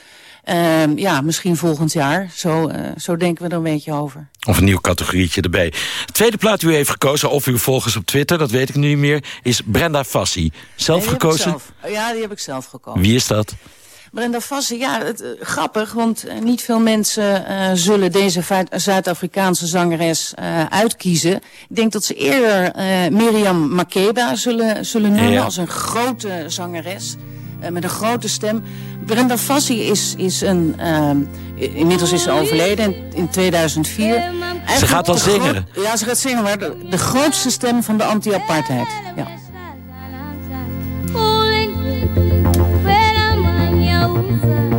Ehm, ja, misschien volgend jaar. Zo, eh, zo denken we er een beetje over. Of een nieuw categorietje erbij. De tweede plaat die u heeft gekozen, of uw volgers op Twitter... dat weet ik nu niet meer, is Brenda Fassi. Zelf Nee, gekozen? zelf. Ja, die heb ik zelf gekozen. Wie is dat? Brenda Fassi, ja, het, eh, grappig, want eh, niet veel mensen eh, zullen deze Zuid-Afrikaanse zangeres eh, uitkiezen. Ik denk dat ze eerder eh, Miriam Makeba zullen, zullen noemen Ja. als een grote zangeres. eh, met een grote stem. Brenda Fassi is, is een... ehm, inmiddels is ze overleden in, in 2004. Eigenlijk gaat wel zingen. Ja, ze gaat zingen, maar de, de grootste stem van de anti-apartheid. Ja. love.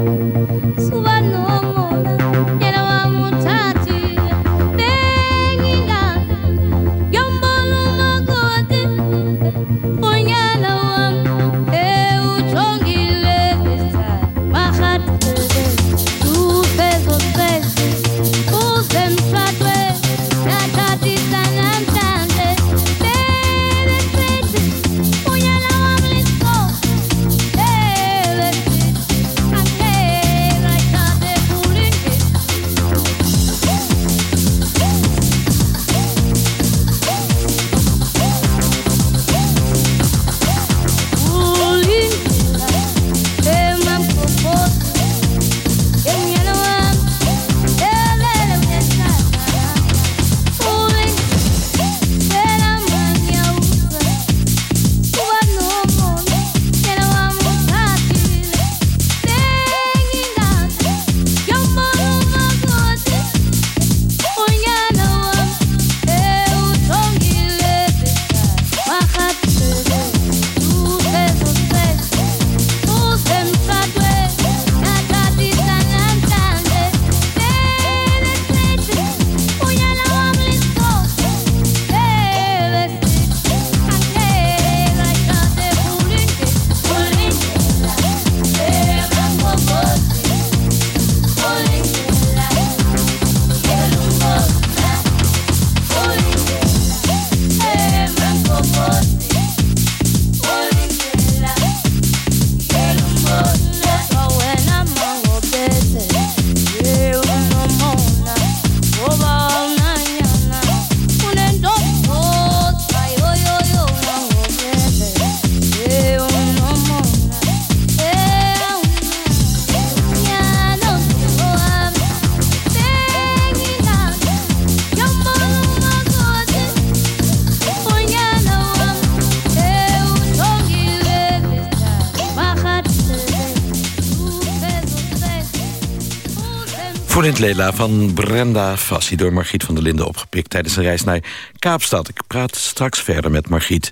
Voorint Lela van Brenda Fassi door Margriet van der Linden opgepikt... tijdens een reis naar Kaapstad. Ik praat straks verder met Margriet.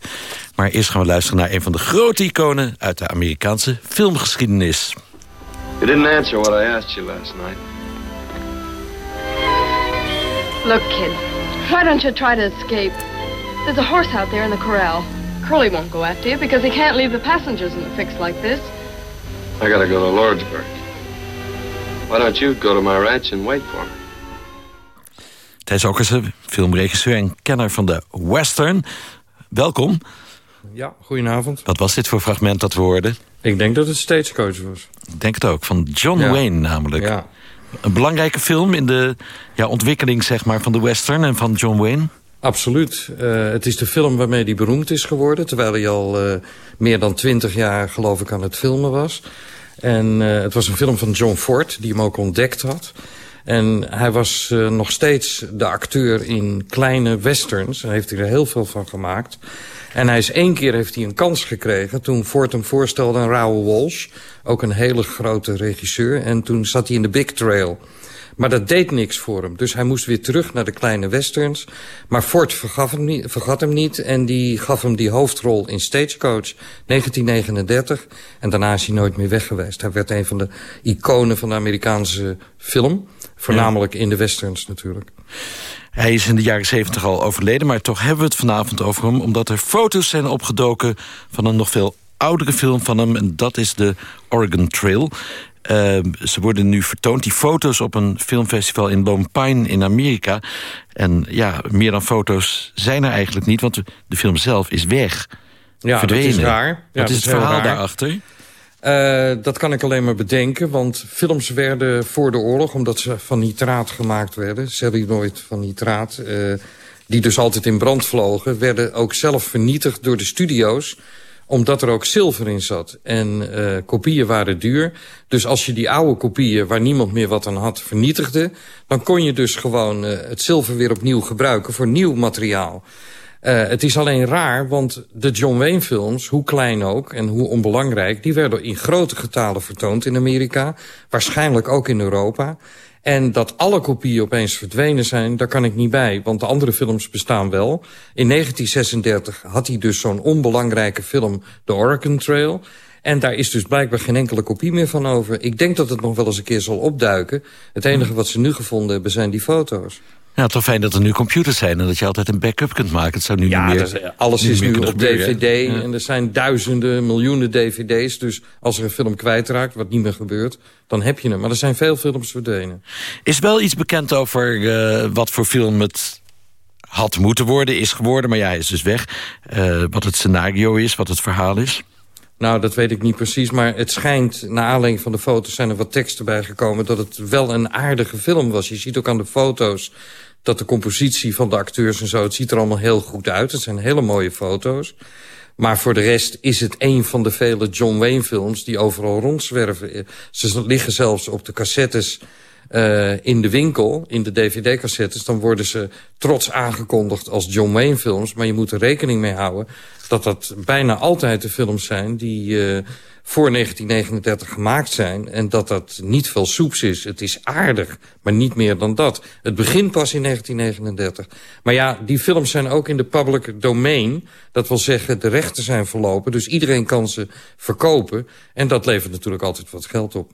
Maar eerst gaan we luisteren naar een van de grote iconen... uit de Amerikaanse filmgeschiedenis. You didn't answer what I asked you last night. Look, kid, why don't you try to escape? There's a horse out there in the corral. Curly won't go after you because he can't leave the passengers in a fix like this. I gotta go to Lordsburg. Why don't you go to my ranch and wait for me? Thijs Okkersen, filmregisseur en kenner van de western. Welkom. Ja, goedenavond. Wat was dit voor fragment dat we hoorden? Ik denk dat het Stagecoach was. Ik denk het ook, van John Ja. Wayne namelijk. Ja. Een belangrijke film in de ja, ontwikkeling zeg maar, van de western en van John Wayne. Absoluut. Eh, het is de film waarmee hij beroemd is geworden... terwijl hij al eh, meer dan twintig jaar, geloof ik, aan het filmen was. En eh, het was een film van John Ford, die hem ook ontdekt had. En hij was eh, nog steeds de acteur in kleine westerns. Daar heeft hij er heel veel van gemaakt. En hij is één keer heeft hij een kans gekregen... toen Ford hem voorstelde aan Raoul Walsh. Ook een hele grote regisseur. En toen zat hij in de Big Trail... Maar dat deed niks voor hem. Dus hij moest weer terug naar de kleine westerns. Maar Ford vergaf hem niet, vergat hem niet. En die gaf hem die hoofdrol in Stagecoach 1939. En daarna is hij nooit meer weg geweest. Hij werd een van de iconen van de Amerikaanse film. Voornamelijk in de westerns natuurlijk. Hij is in de jaren 70 al overleden, maar toch hebben we het vanavond over hem... omdat er foto's zijn opgedoken van een nog veel oudere film van hem... en dat is de Oregon Trail. Uh, ze worden nu vertoond, die foto's op een filmfestival in Lone Pine in Amerika. En ja, meer dan foto's zijn er eigenlijk niet, want de, film zelf is weg. Ja, verdwenen. dat is raar. Wat is het verhaal raar. daarachter? Uh, dat kan ik alleen maar bedenken, want films werden voor de oorlog... omdat ze van nitraat gemaakt werden, celluloid van nitraat... Uh, die dus altijd in brand vlogen... werden ook zelf vernietigd door de studio's omdat er ook zilver in zat. En uh, kopieën waren duur. Dus als je die oude kopieën, waar niemand meer wat aan had, vernietigde... dan kon je dus gewoon uh, het zilver weer opnieuw gebruiken voor nieuw materiaal. Uh, het is alleen raar, want de John Wayne films, hoe klein ook en hoe onbelangrijk... die werden in grote getalen vertoond in Amerika. Waarschijnlijk ook in Europa. En dat alle kopieën opeens verdwenen zijn, daar kan ik niet bij. Want de andere films bestaan wel. In 1936 had hij dus zo'n onbelangrijke film, The Oregon Trail. En daar is dus blijkbaar geen enkele kopie meer van over. Ik denk dat het nog wel eens een keer zal opduiken. Het enige wat ze nu gevonden hebben zijn die foto's. Ja, toch fijn dat er nu computers zijn en dat je altijd een backup kunt maken. Het zou nu ja, niet meer, is, alles is nu op dvd ja. en er zijn duizenden, miljoenen dvd's. Dus als er een film kwijtraakt, wat niet meer gebeurt, dan heb je hem. Maar er zijn veel films verdwenen. Is wel iets bekend over uh, wat voor film het had moeten worden, is geworden. Maar ja, hij is dus weg. Uh, wat het scenario is, wat het verhaal is. Nou, dat weet ik niet precies, maar het schijnt... na aanleiding van de foto's zijn er wat teksten bijgekomen... dat het wel een aardige film was. Je ziet ook aan de foto's dat de compositie van de acteurs en zo... het ziet er allemaal heel goed uit. Het zijn hele mooie foto's. Maar voor de rest is het een van de vele John Wayne films... die overal rondzwerven. Ze liggen zelfs op de cassettes uh, in de winkel, in de dvd-cassettes... dan worden ze trots aangekondigd als John Wayne films. Maar je moet er rekening mee houden dat dat bijna altijd de films zijn... die uh, voor 1939 gemaakt zijn. En dat dat niet veel soeps is. Het is aardig, maar niet meer dan dat. Het begint pas in 1939. Maar ja, die films zijn ook in de public domain. Dat wil zeggen, de rechten zijn verlopen. Dus iedereen kan ze verkopen. En dat levert natuurlijk altijd wat geld op.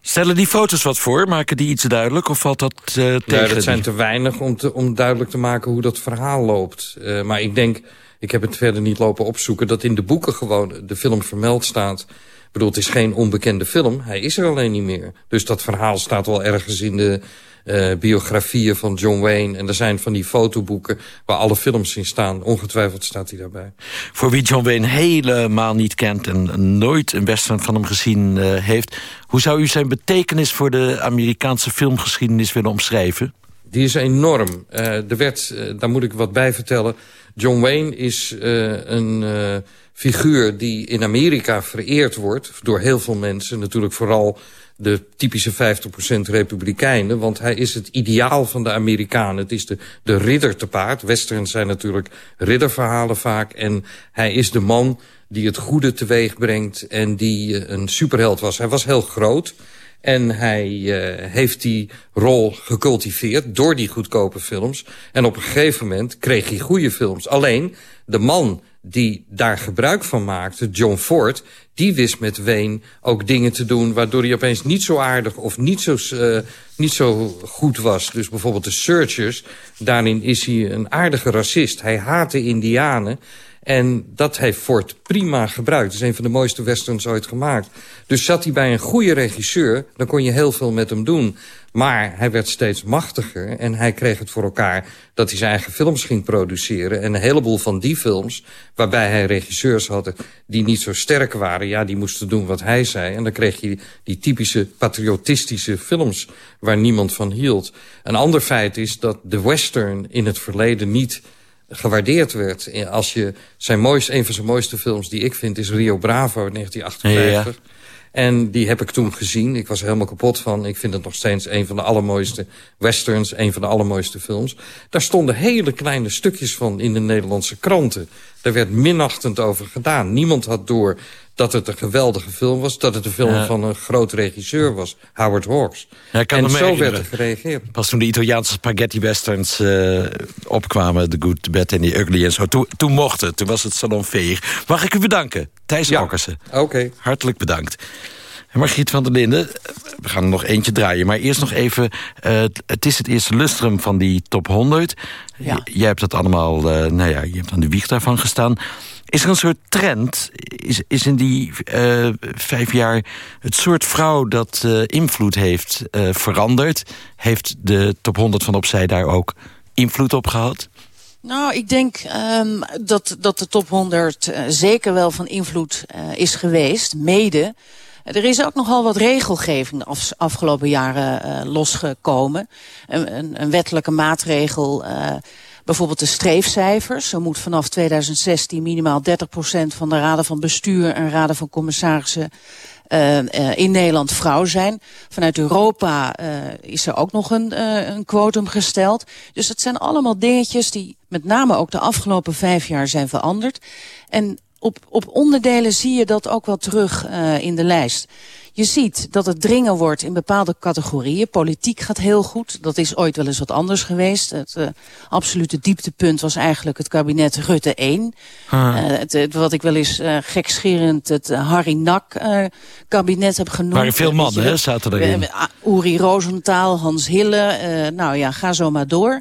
Stellen die foto's wat voor? Maken die iets duidelijk? Of valt dat uh, tegen? Ja, dat zijn te weinig om, te, om duidelijk te maken hoe dat verhaal loopt. Uh, maar ik denk, ik heb het verder niet lopen opzoeken... dat in de boeken gewoon de film vermeld staat. Ik bedoel, het is geen onbekende film. Hij is er alleen niet meer. Dus dat verhaal staat wel ergens in de uh, biografieën van John Wayne. En er zijn van die fotoboeken waar alle films in staan. Ongetwijfeld staat hij daarbij. Voor wie John Wayne helemaal niet kent en nooit een western van hem gezien uh, heeft... hoe zou u zijn betekenis voor de Amerikaanse filmgeschiedenis willen omschrijven? Die is enorm. Uh, er werd, daar moet ik wat bij vertellen... John Wayne is een figuur die in Amerika vereerd wordt... door heel veel mensen, natuurlijk vooral de typische 50% republikeinen. Want hij is het ideaal van de Amerikanen. Het is de, de ridder te paard. Westerns zijn natuurlijk ridderverhalen vaak. En hij is de man die het goede teweeg brengt en die een superheld was. Hij was heel groot. En hij uh, heeft die rol gecultiveerd door die goedkope films. En op een gegeven moment kreeg hij goede films. Alleen, de man die daar gebruik van maakte, John Ford... die wist met Wayne ook dingen te doen... waardoor hij opeens niet zo aardig of niet zo, uh, niet zo goed was. Dus bijvoorbeeld de Searchers, daarin is hij een aardige racist. Hij haatte indianen en dat heeft Ford prima gebruikt. Het is een van de mooiste westerns ooit gemaakt. Dus zat hij bij een goede regisseur, dan kon je heel veel met hem doen. Maar hij werd steeds machtiger en hij kreeg het voor elkaar... dat hij zijn eigen films ging produceren. En een heleboel van die films, waarbij hij regisseurs had... die niet zo sterk waren, ja, die moesten doen wat hij zei. En dan kreeg je die typische patriotistische films... waar niemand van hield. Een ander feit is dat de western in het verleden niet gewaardeerd werd. Als je zijn mooiste, een van zijn mooiste films die ik vind is Rio Bravo 1958. Ja. En die heb ik toen gezien. Ik was er helemaal kapot van. Ik vind het nog steeds een van de allermooiste westerns. Een van de allermooiste films. Daar stonden hele kleine stukjes van in de Nederlandse kranten. Daar werd minachtend over gedaan. Niemand had door dat het een geweldige film was. Dat het een film ja. van een groot regisseur was. Howard Hawks. Ja, en zo werd er gereageerd. Pas toen de Italiaanse spaghetti westerns uh, opkwamen. The Good, The Bad and The Ugly en zo. Toen, toen mocht het. Toen was het salonveeg. Mag ik u bedanken? Thijs ja. Okkersen. Oké. Okay. Hartelijk bedankt. Margriet van der Linden, we gaan er nog eentje draaien. Maar eerst nog even, uh, het is het eerste lustrum van die top 100. Ja. Jij hebt dat allemaal, uh, nou ja, je hebt aan de wieg daarvan gestaan. Is er een soort trend, is, is in die uh, vijf jaar... het soort vrouw dat invloed heeft veranderd? Heeft de top 100 van opzij daar ook invloed op gehad? Nou, ik denk ehm, dat, dat de top 100 eh, zeker wel van invloed eh, is geweest, mede. Er is ook nogal wat regelgeving de af- afgelopen jaren eh, losgekomen. Een, een, een wettelijke maatregel, eh, bijvoorbeeld de streefcijfers. Er moet vanaf 2016 minimaal 30% van de raden van bestuur en raden van commissarissen eh, eh, in Nederland vrouw zijn. Vanuit Europa eh, is er ook nog een, een quotum gesteld. Dus het zijn allemaal dingetjes die met name ook de afgelopen vijf jaar zijn veranderd. En op, op onderdelen zie je dat ook wel terug in de lijst. Je ziet dat het dringen wordt in bepaalde categorieën. Politiek gaat heel goed. Dat is ooit wel eens wat anders geweest. Het eh, absolute dieptepunt was eigenlijk het kabinet Rutte 1. Ah. Eh, het, het- wat ik wel eens eh, gekscherend het Harry Nak kabinet heb genoemd. waren veel mannen, hè, zaten erin. Ah, Uri Rosenthal, Hans Hille. nou ja, ga zo maar door.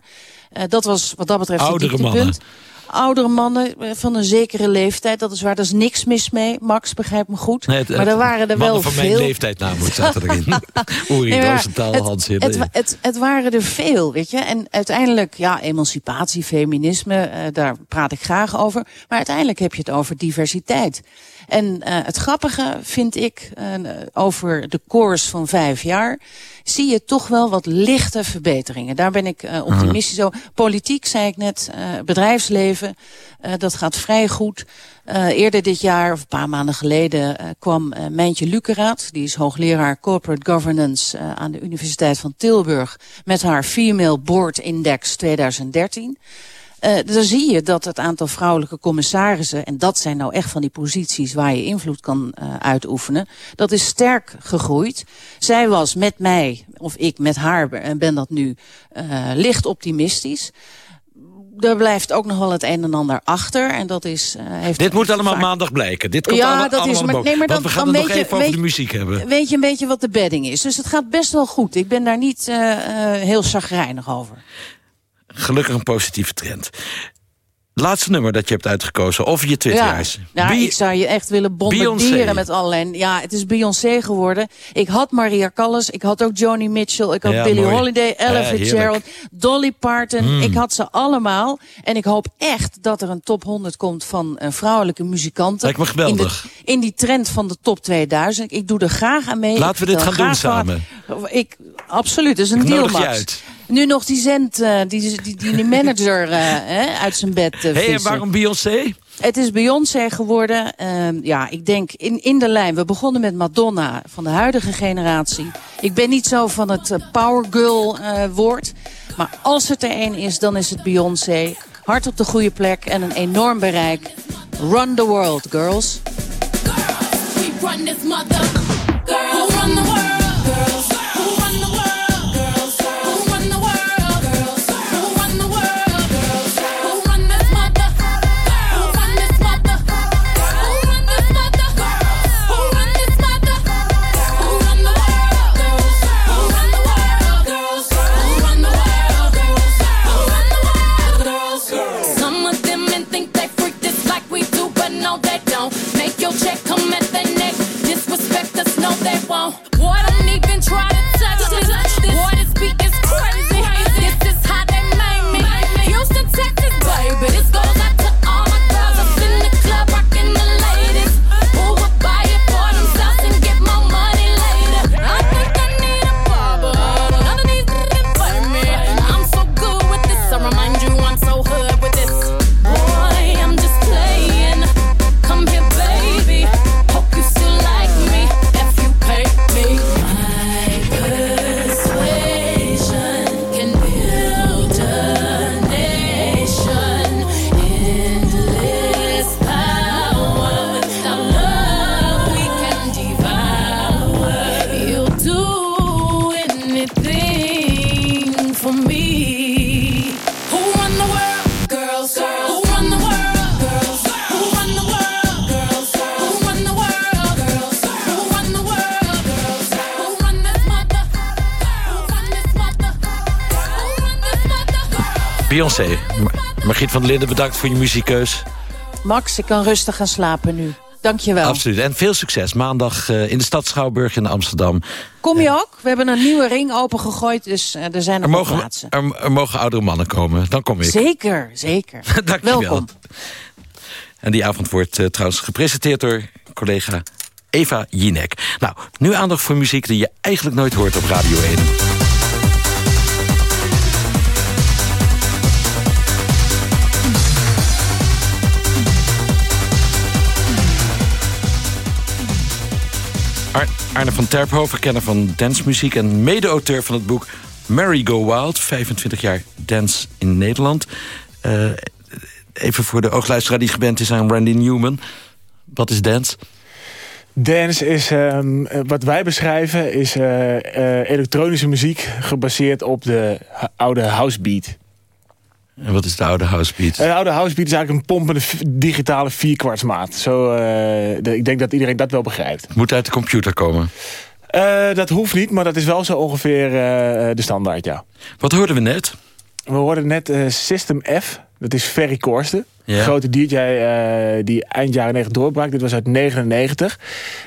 Dat was wat dat betreft Oudere het dieptepunt. mannen. Oudere mannen eh, van een zekere leeftijd, dat is waar, daar is niks mis mee. Max, begrijp me goed. Nee, het- maar er waren er wel van veel. mijn leeftijd namelijk zaten erin. Oeri Nee, maar Rosenthal, het- Hans het, het, het waren er veel, weet je. En uiteindelijk, ja, emancipatie, feminisme, eh, daar praat ik graag over. Maar uiteindelijk heb je het over diversiteit. En eh, het grappige vind ik, over de course van vijf jaar... zie je toch wel wat lichte verbeteringen. Daar ben ik optimistisch over. Politiek, zei ik net, eh, eh, dat gaat vrij goed. Eh, eerder dit jaar, of een paar maanden geleden, eh, kwam Mijntje Lukeraat. Die is hoogleraar Corporate Governance aan de Universiteit van Tilburg... met haar Female Board Index 2013. Eh dan zie je dat het aantal vrouwelijke commissarissen... en dat zijn nou echt van die posities waar je invloed kan eh, uitoefenen... dat is sterk gegroeid. Zij was met mij, of ik met haar ben, ben dat nu, eh, licht optimistisch er blijft ook nog wel het een en ander achter. En dat is, eh, heeft Dit moet allemaal vaak- maandagblijken. Dit komt Ja, allemaal, dat is- maar- nee, maar dan- we gaan dan het nog je- even over de muziek hebben. Weet je een beetje wat de bedding is. Dus het gaat best wel goed. Ik ben daar niet eh, eh, heel chagrijnig over. Gelukkig een positieve trend. Laatste nummer dat je hebt uitgekozen, of je Twitterjaars. Ja, Wie- ik zou je echt willen bombarderen Beyoncé. met allerlei... Ja, het is Beyoncé geworden. Ik had Maria Callas, ik had ook Joni Mitchell... ik had Ja, Billie mooi. Holiday, Ella Ja. Fitzgerald, Dolly Parton. Mm. Ik had ze allemaal. En ik hoop echt dat er een top 100 komt van vrouwelijke muzikanten. Lijkt me geweldig. In, de, in die trend van de top 2000. Ik doe er graag aan mee. Laten we dit gaan doen samen. Ik, absoluut, dat is een Ik deal, Max. Nu nog die zend, eh, die, die, die, die manager eh, hè, uit zijn bed eh, Hé, hey, en waarom Beyoncé? Het is Beyoncé geworden. Ehm, ja, ik denk in, in de lijn. We begonnen met Madonna van de huidige generatie. Ik ben niet zo van het eh, power girl eh, woord. Maar als het er één is, dan is het Beyoncé. Hard op de goede plek en een enorm bereik. Run the world, girls. We run this mother. Girls. Run the world? Margriet van der Linden, bedankt voor je muziekkeus. Max, ik kan rustig gaan slapen nu. Dankjewel. Absoluut. En veel succes. Maandag eh, in de stad Schouwburg in Amsterdam. Kom je ook? We hebben een nieuwe ring opengegooid, dus eh, er zijn Er mogen, plaatsen. er, er mogen oudere mannen komen. Dan kom ik. Zeker, zeker. Dankjewel. Welkom. En die avond wordt eh, trouwens gepresenteerd door collega Eva Jinek. Nou, nu aandacht voor muziek die je eigenlijk nooit hoort op Radio 1. Ar- Arne van Terphoven, kenner van dancemuziek... en mede-auteur van het boek Mary Go Wild. 25 jaar dance in Nederland. Eh, even voor de oogluisteraar die gewend is aan Randy Newman. Wat is dance? Dance is, ehm, eh, wat wij beschrijven, is eh, elektronische muziek gebaseerd op de oude housebeat. En wat is de oude housebeat? De oude housebeat is eigenlijk een pompende digitale vierkwartsmaat. Zo, eh, de- ik denk dat iedereen dat wel begrijpt. Moet uit de computer komen. Eh, dat hoeft niet, maar dat is wel zo ongeveer eh, de standaard, ja. Wat hoorden we net? We hoorden net eh, System F. Dat is Ferry Korsten. Grote DJ eh, die eind jaren 90 doorbrak. Dit was uit 99.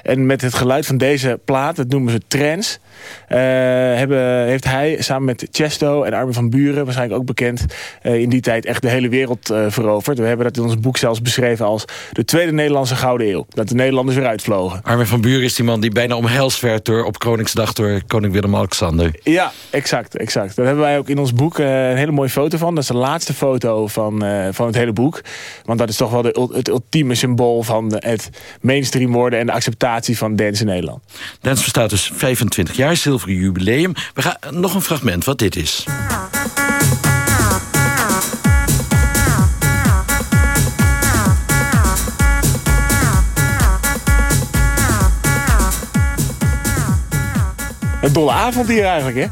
En met het geluid van deze plaat, dat noemen ze trance... eh, hebben, heeft hij samen met Chesto en Armin van Buren... waarschijnlijk ook bekend, eh, in die tijd echt de hele wereld veroverd. We hebben dat in ons boek zelfs beschreven als... de tweede Nederlandse Gouden Eeuw. Dat de Nederlanders weer uitvlogen. Armin van Buren is die man die bijna omhelst werd... door op Koningsdag door koning Willem-Alexander. Ja, exact, exact. Daar hebben wij ook in ons boek een hele mooie foto van. Dat is de laatste foto van, van het hele boek. Want dat is toch wel de, het ultieme symbool van het mainstream worden... en de acceptatie van dance in Nederland. Dance bestaat dus 25 jaar, zilveren jubileum. We gaan nog een fragment wat dit is. Een dolle avond hier eigenlijk, hè?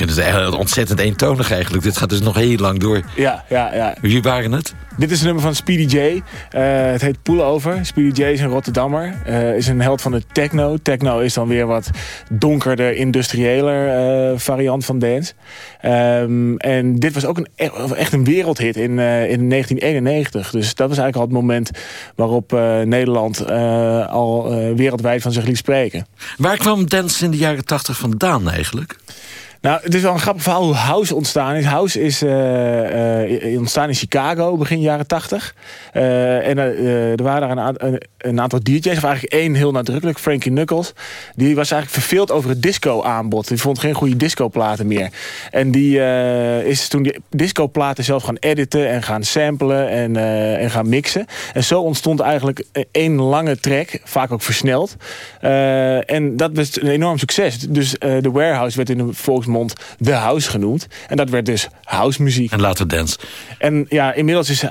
Ik vind het echt ontzettend eentonig eigenlijk. Dit gaat dus nog heel lang door. Ja, ja, ja. Wie waren het? Dit is een nummer van Speedy J. Eh, het heet Pullover. Speedy J is een Rotterdammer. Eh, is een held van de techno. Techno is dan weer wat donkerder, industriëler eh, variant van dance. Ehm, en dit was ook een, e- echt een wereldhit in, in 1991. Dus dat was eigenlijk al het moment waarop Nederland al wereldwijd van zich liet spreken. Waar kwam dance in de jaren 80 vandaan eigenlijk? Nou, het is wel een grappig verhaal hoe House ontstaan is. House is eh, eh, ontstaan in Chicago begin jaren tachtig. Eh, en er waren daar een, een, aantal DJ's, of eigenlijk één heel nadrukkelijk, Frankie Knuckles. Die was eigenlijk verveeld over het disco-aanbod. Die vond geen goede disco-platen meer. En die is toen die disco-platen zelf gaan editen en gaan samplen en, en gaan mixen. En zo ontstond eigenlijk één lange track, vaak ook versneld. En dat was een enorm succes. Dus de Warehouse werd in de volksmond de house genoemd. En dat werd dus house muziek. En later dance. En ja, inmiddels is eh,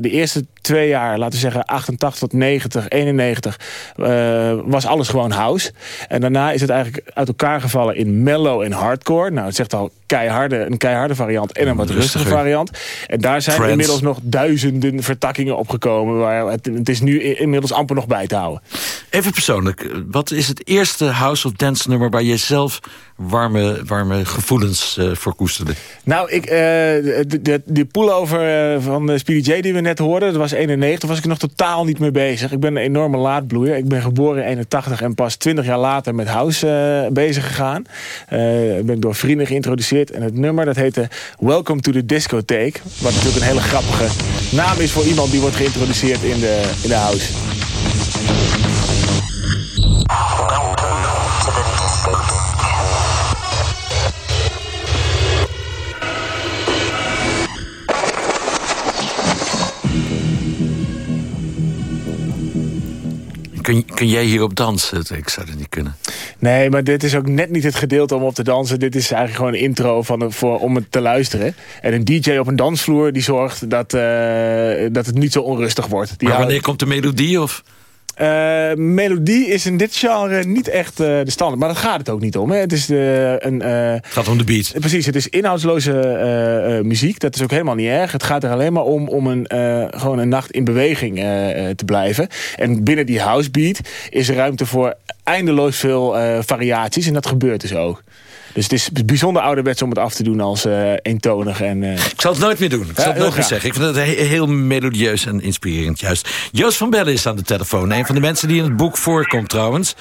de eerste twee jaar, laten we zeggen 88 tot 90, 91, eh, was alles gewoon house. En daarna is het eigenlijk uit elkaar gevallen in mellow en hardcore. Nou, het zegt al keiharde, een keiharde variant en een wat rustige rustiger. variant. En daar zijn inmiddels nog duizenden vertakkingen opgekomen. Waar het, het is nu inmiddels amper nog bij te houden. Even persoonlijk, wat is het eerste house of dance nummer... waar je zelf warme, warme gevoelens eh, voor koesterde? Nou, ik, eh, de, de, die pullover eh, van Speedy J die we net hoorden, dat was 91, was ik nog totaal niet mee bezig. Ik ben een enorme laadbloeier. Ik ben geboren in 81 en pas 20 jaar later met house bezig gegaan. Eh ben ik door vrienden geïntroduceerd. En het nummer, dat heette Welcome to the Discotheque. Wat natuurlijk een hele grappige naam is voor iemand die wordt geïntroduceerd in de, in de house. Kun, kun jij hierop dansen? Ik zou dat niet kunnen. Nee, maar dit is ook net niet het gedeelte om op te dansen. Dit is eigenlijk gewoon een intro van de, voor, om het te luisteren. En een DJ op een dansvloer die zorgt dat, eh, dat het niet zo onrustig wordt. Die Maar houdt- wanneer komt de melodie? Of? Eh, melodie is in dit genre niet echt eh, de standaard. Maar daar gaat het ook niet om. Hè. Het, is de, een, eh, Het gaat om de beat. Precies, het is inhoudsloze eh, eh, muziek. Dat is ook helemaal niet erg. Het gaat er alleen maar om om een, eh, gewoon een nacht in beweging eh, eh, te blijven. En binnen die housebeat is er ruimte voor eindeloos veel eh, variaties. En dat gebeurt dus ook. Dus het is bijzonder ouderwets om het af te doen als eh, eentonig. En, eh, Ik zal het nooit meer doen. Ik zal het nooit meer zeggen. Ik vind het he- heel melodieus en inspirerend juist. Joost van Bellen is aan de telefoon. Een van de mensen die in het boek voorkomt trouwens.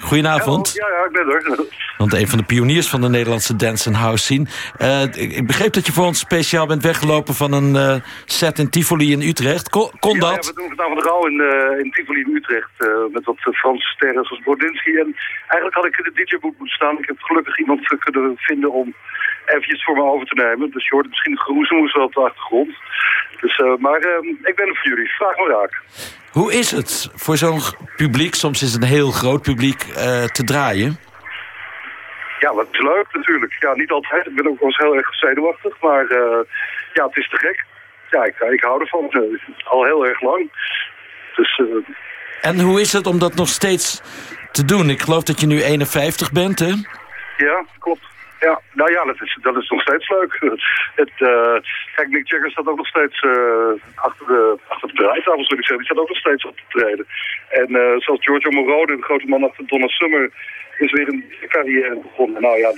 Goedenavond. Ja, ja, ik ben er. Want een van de pioniers van de Nederlandse dance and house scene. Eh, ik, ik begreep dat je voor ons speciaal bent weggelopen van een eh, set in Tivoli in Utrecht. Kon, dat? Ja, we doen vanavond de rouw in, eh, in Tivoli in Utrecht. met wat Franse sterren zoals Brodinski. En eigenlijk had ik in het DJ-boek moeten staan. Ik heb gelukkig iemand kunnen vinden om eventjes voor me over te nemen. Dus je hoort misschien een geroezemoes wel op de achtergrond. Dus, maar eh, ik ben er voor jullie. Vraag me raak. Hoe is het voor zo'n publiek, soms is het een heel groot publiek, eh, te draaien? Ja, wat is leuk natuurlijk. Ja, niet altijd. Ik ben ook wel eens heel erg zenuwachtig. Maar eh, ja, het is te gek. Ja, ik, ik hou ervan. Eh, al heel erg lang. Dus En hoe is het om dat nog steeds te doen? Ik geloof dat je nu 51 bent, hè? Ja, klopt. Ja, nou ja, dat is, dat is nog steeds leuk. Het, eh, kijk, Mick Jagger staat ook nog steeds eh, achter, de, achter de ik. Die staat ook nog steeds op te treden. En eh, zoals Giorgio Moroder, de grote man achter Donna Summer, is weer een carrière begonnen. Nou ja,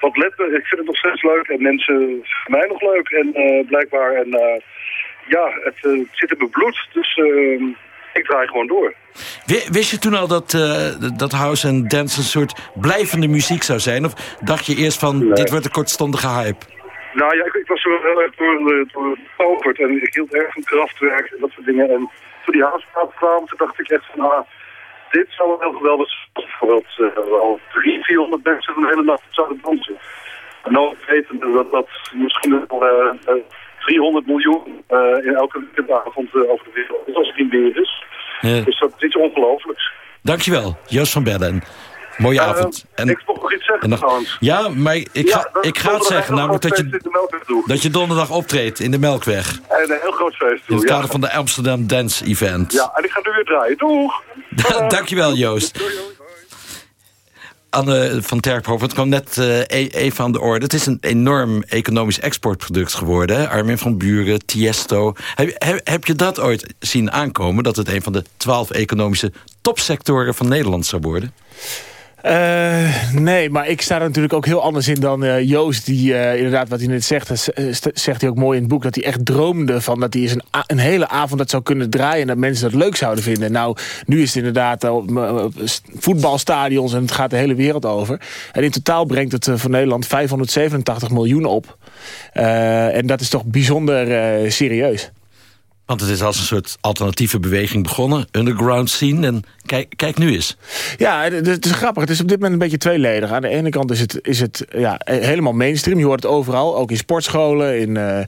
wat let me, ik vind het nog steeds leuk. En mensen vinden mij nog leuk, en blijkbaar. En ja, het zit in mijn bloed, dus eh, ik draai gewoon door. Wi- Wist je toen al dat, eh, dat house en dance een soort blijvende muziek zou zijn? Of dacht je eerst van, dit wordt een kortstondige hype? Nou ja, ik, ik was wel heel erg door, eh, door en ik hield erg van krachtwerk en dat soort dingen. En toen die houseplaat kwam, toen dacht ik echt van, ah, dit zou wel geweldig zijn. Bijvoorbeeld uh, al 300, 400 mensen een hele nacht zouden dansen. En nooit weten dat dat misschien wel 300 miljoen eh, in elke weekendavond eh, over de wereld als het meer is. Ja. Dus dat is iets ongelooflijks. Dankjewel, Joost van Bellen. Mooie Eh, avond. En, ik mocht nog iets zeggen en nog- trouwens. ja, maar ik ga, ik ga het zeggen, namelijk dat je, in dat je donderdag optreedt in de Melkweg. En een heel groot feest In het ja. kader van de Amsterdam Dance Event. Ja, en ik ga nu weer draaien. Doeg! Dankjewel, Joost. Anne van Terphoff, het kwam net eh, e- even aan de orde. Het is een enorm economisch exportproduct geworden. Armin van Buren, Tiesto. Heb, heb, heb je dat ooit zien aankomen... dat het een van de twaalf economische topsectoren van Nederland zou worden? Eh, nee, maar ik sta er natuurlijk ook heel anders in dan eh, Joost. Die eh, inderdaad, wat hij net zegt, zegt hij ook mooi in het boek... dat hij echt droomde van dat hij eens een, hele avond dat zou kunnen draaien... en dat mensen dat leuk zouden vinden. Nou, nu is het inderdaad voetbalstadions en het gaat de hele wereld over. En in totaal brengt het voor Nederland 587 miljoen op. En dat is toch bijzonder serieus. Want het is als een soort alternatieve beweging begonnen. Underground scene. En kijk, kijk nu eens. Ja, het is grappig. Het is op dit moment een beetje tweeledig. Aan de ene kant is het, is het ja, helemaal mainstream. Je hoort het overal. Ook in sportscholen, in, eh,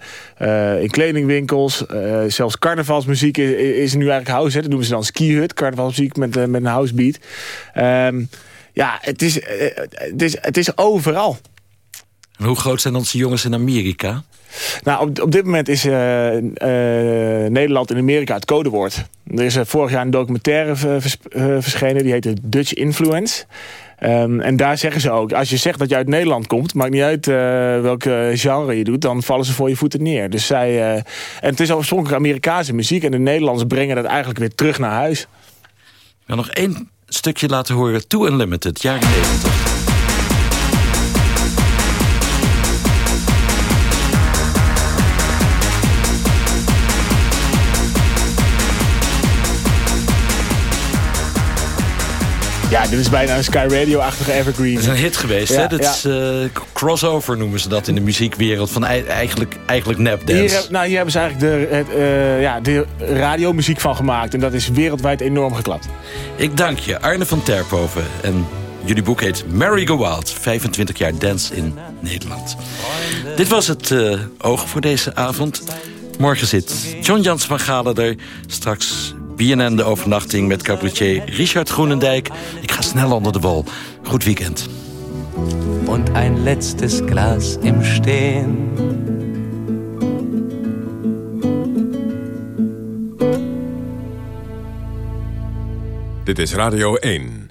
eh, in kledingwinkels. eh, zelfs carnavalsmuziek is, is nu eigenlijk house. Hè. Dat noemen ze dan skihut. Carnavalsmuziek met, met een housebeat. Ehm ja, het is, het, is, het is overal. En hoe groot zijn onze jongens in Amerika? Nou, op, op dit moment is eh, eh, Nederland in Amerika het codewoord. Er is eh, vorig jaar een documentaire vers- verschenen. Die heette Dutch Influence. Ehm, en daar zeggen ze ook, als je zegt dat je uit Nederland komt... maakt niet uit welke genre je doet, dan vallen ze voor je voeten neer. Dus zij, en het is oorspronkelijk Amerikaanse muziek... en de Nederlanders brengen dat eigenlijk weer terug naar huis. Ik wil nog één stukje laten horen. Too Unlimited, jaren 90. Dit is bijna een Sky Radio-achtige evergreen. Het is een hit geweest, Ja, hè? Dat ja. is eh, crossover noemen ze dat in de muziekwereld. Van ei- eigenlijk, eigenlijk napdance. Hier, heb- nou, hier hebben ze eigenlijk de, het, eh, ja, de radiomuziek van gemaakt. En dat is wereldwijd enorm geklapt. Ik dank je, Arne van Terpoven. En jullie boek heet Mary Go Wild. 25 jaar dance in Nederland. Dit was het eh, oog voor deze avond. Morgen zit John Jans van Galen er. Straks BNN de overnachting met cabaretier Richard Groenendijk. Ik ga snel onder de wol. Goed weekend. und ein letztes Glas im Stehen. Dit is Radio 1.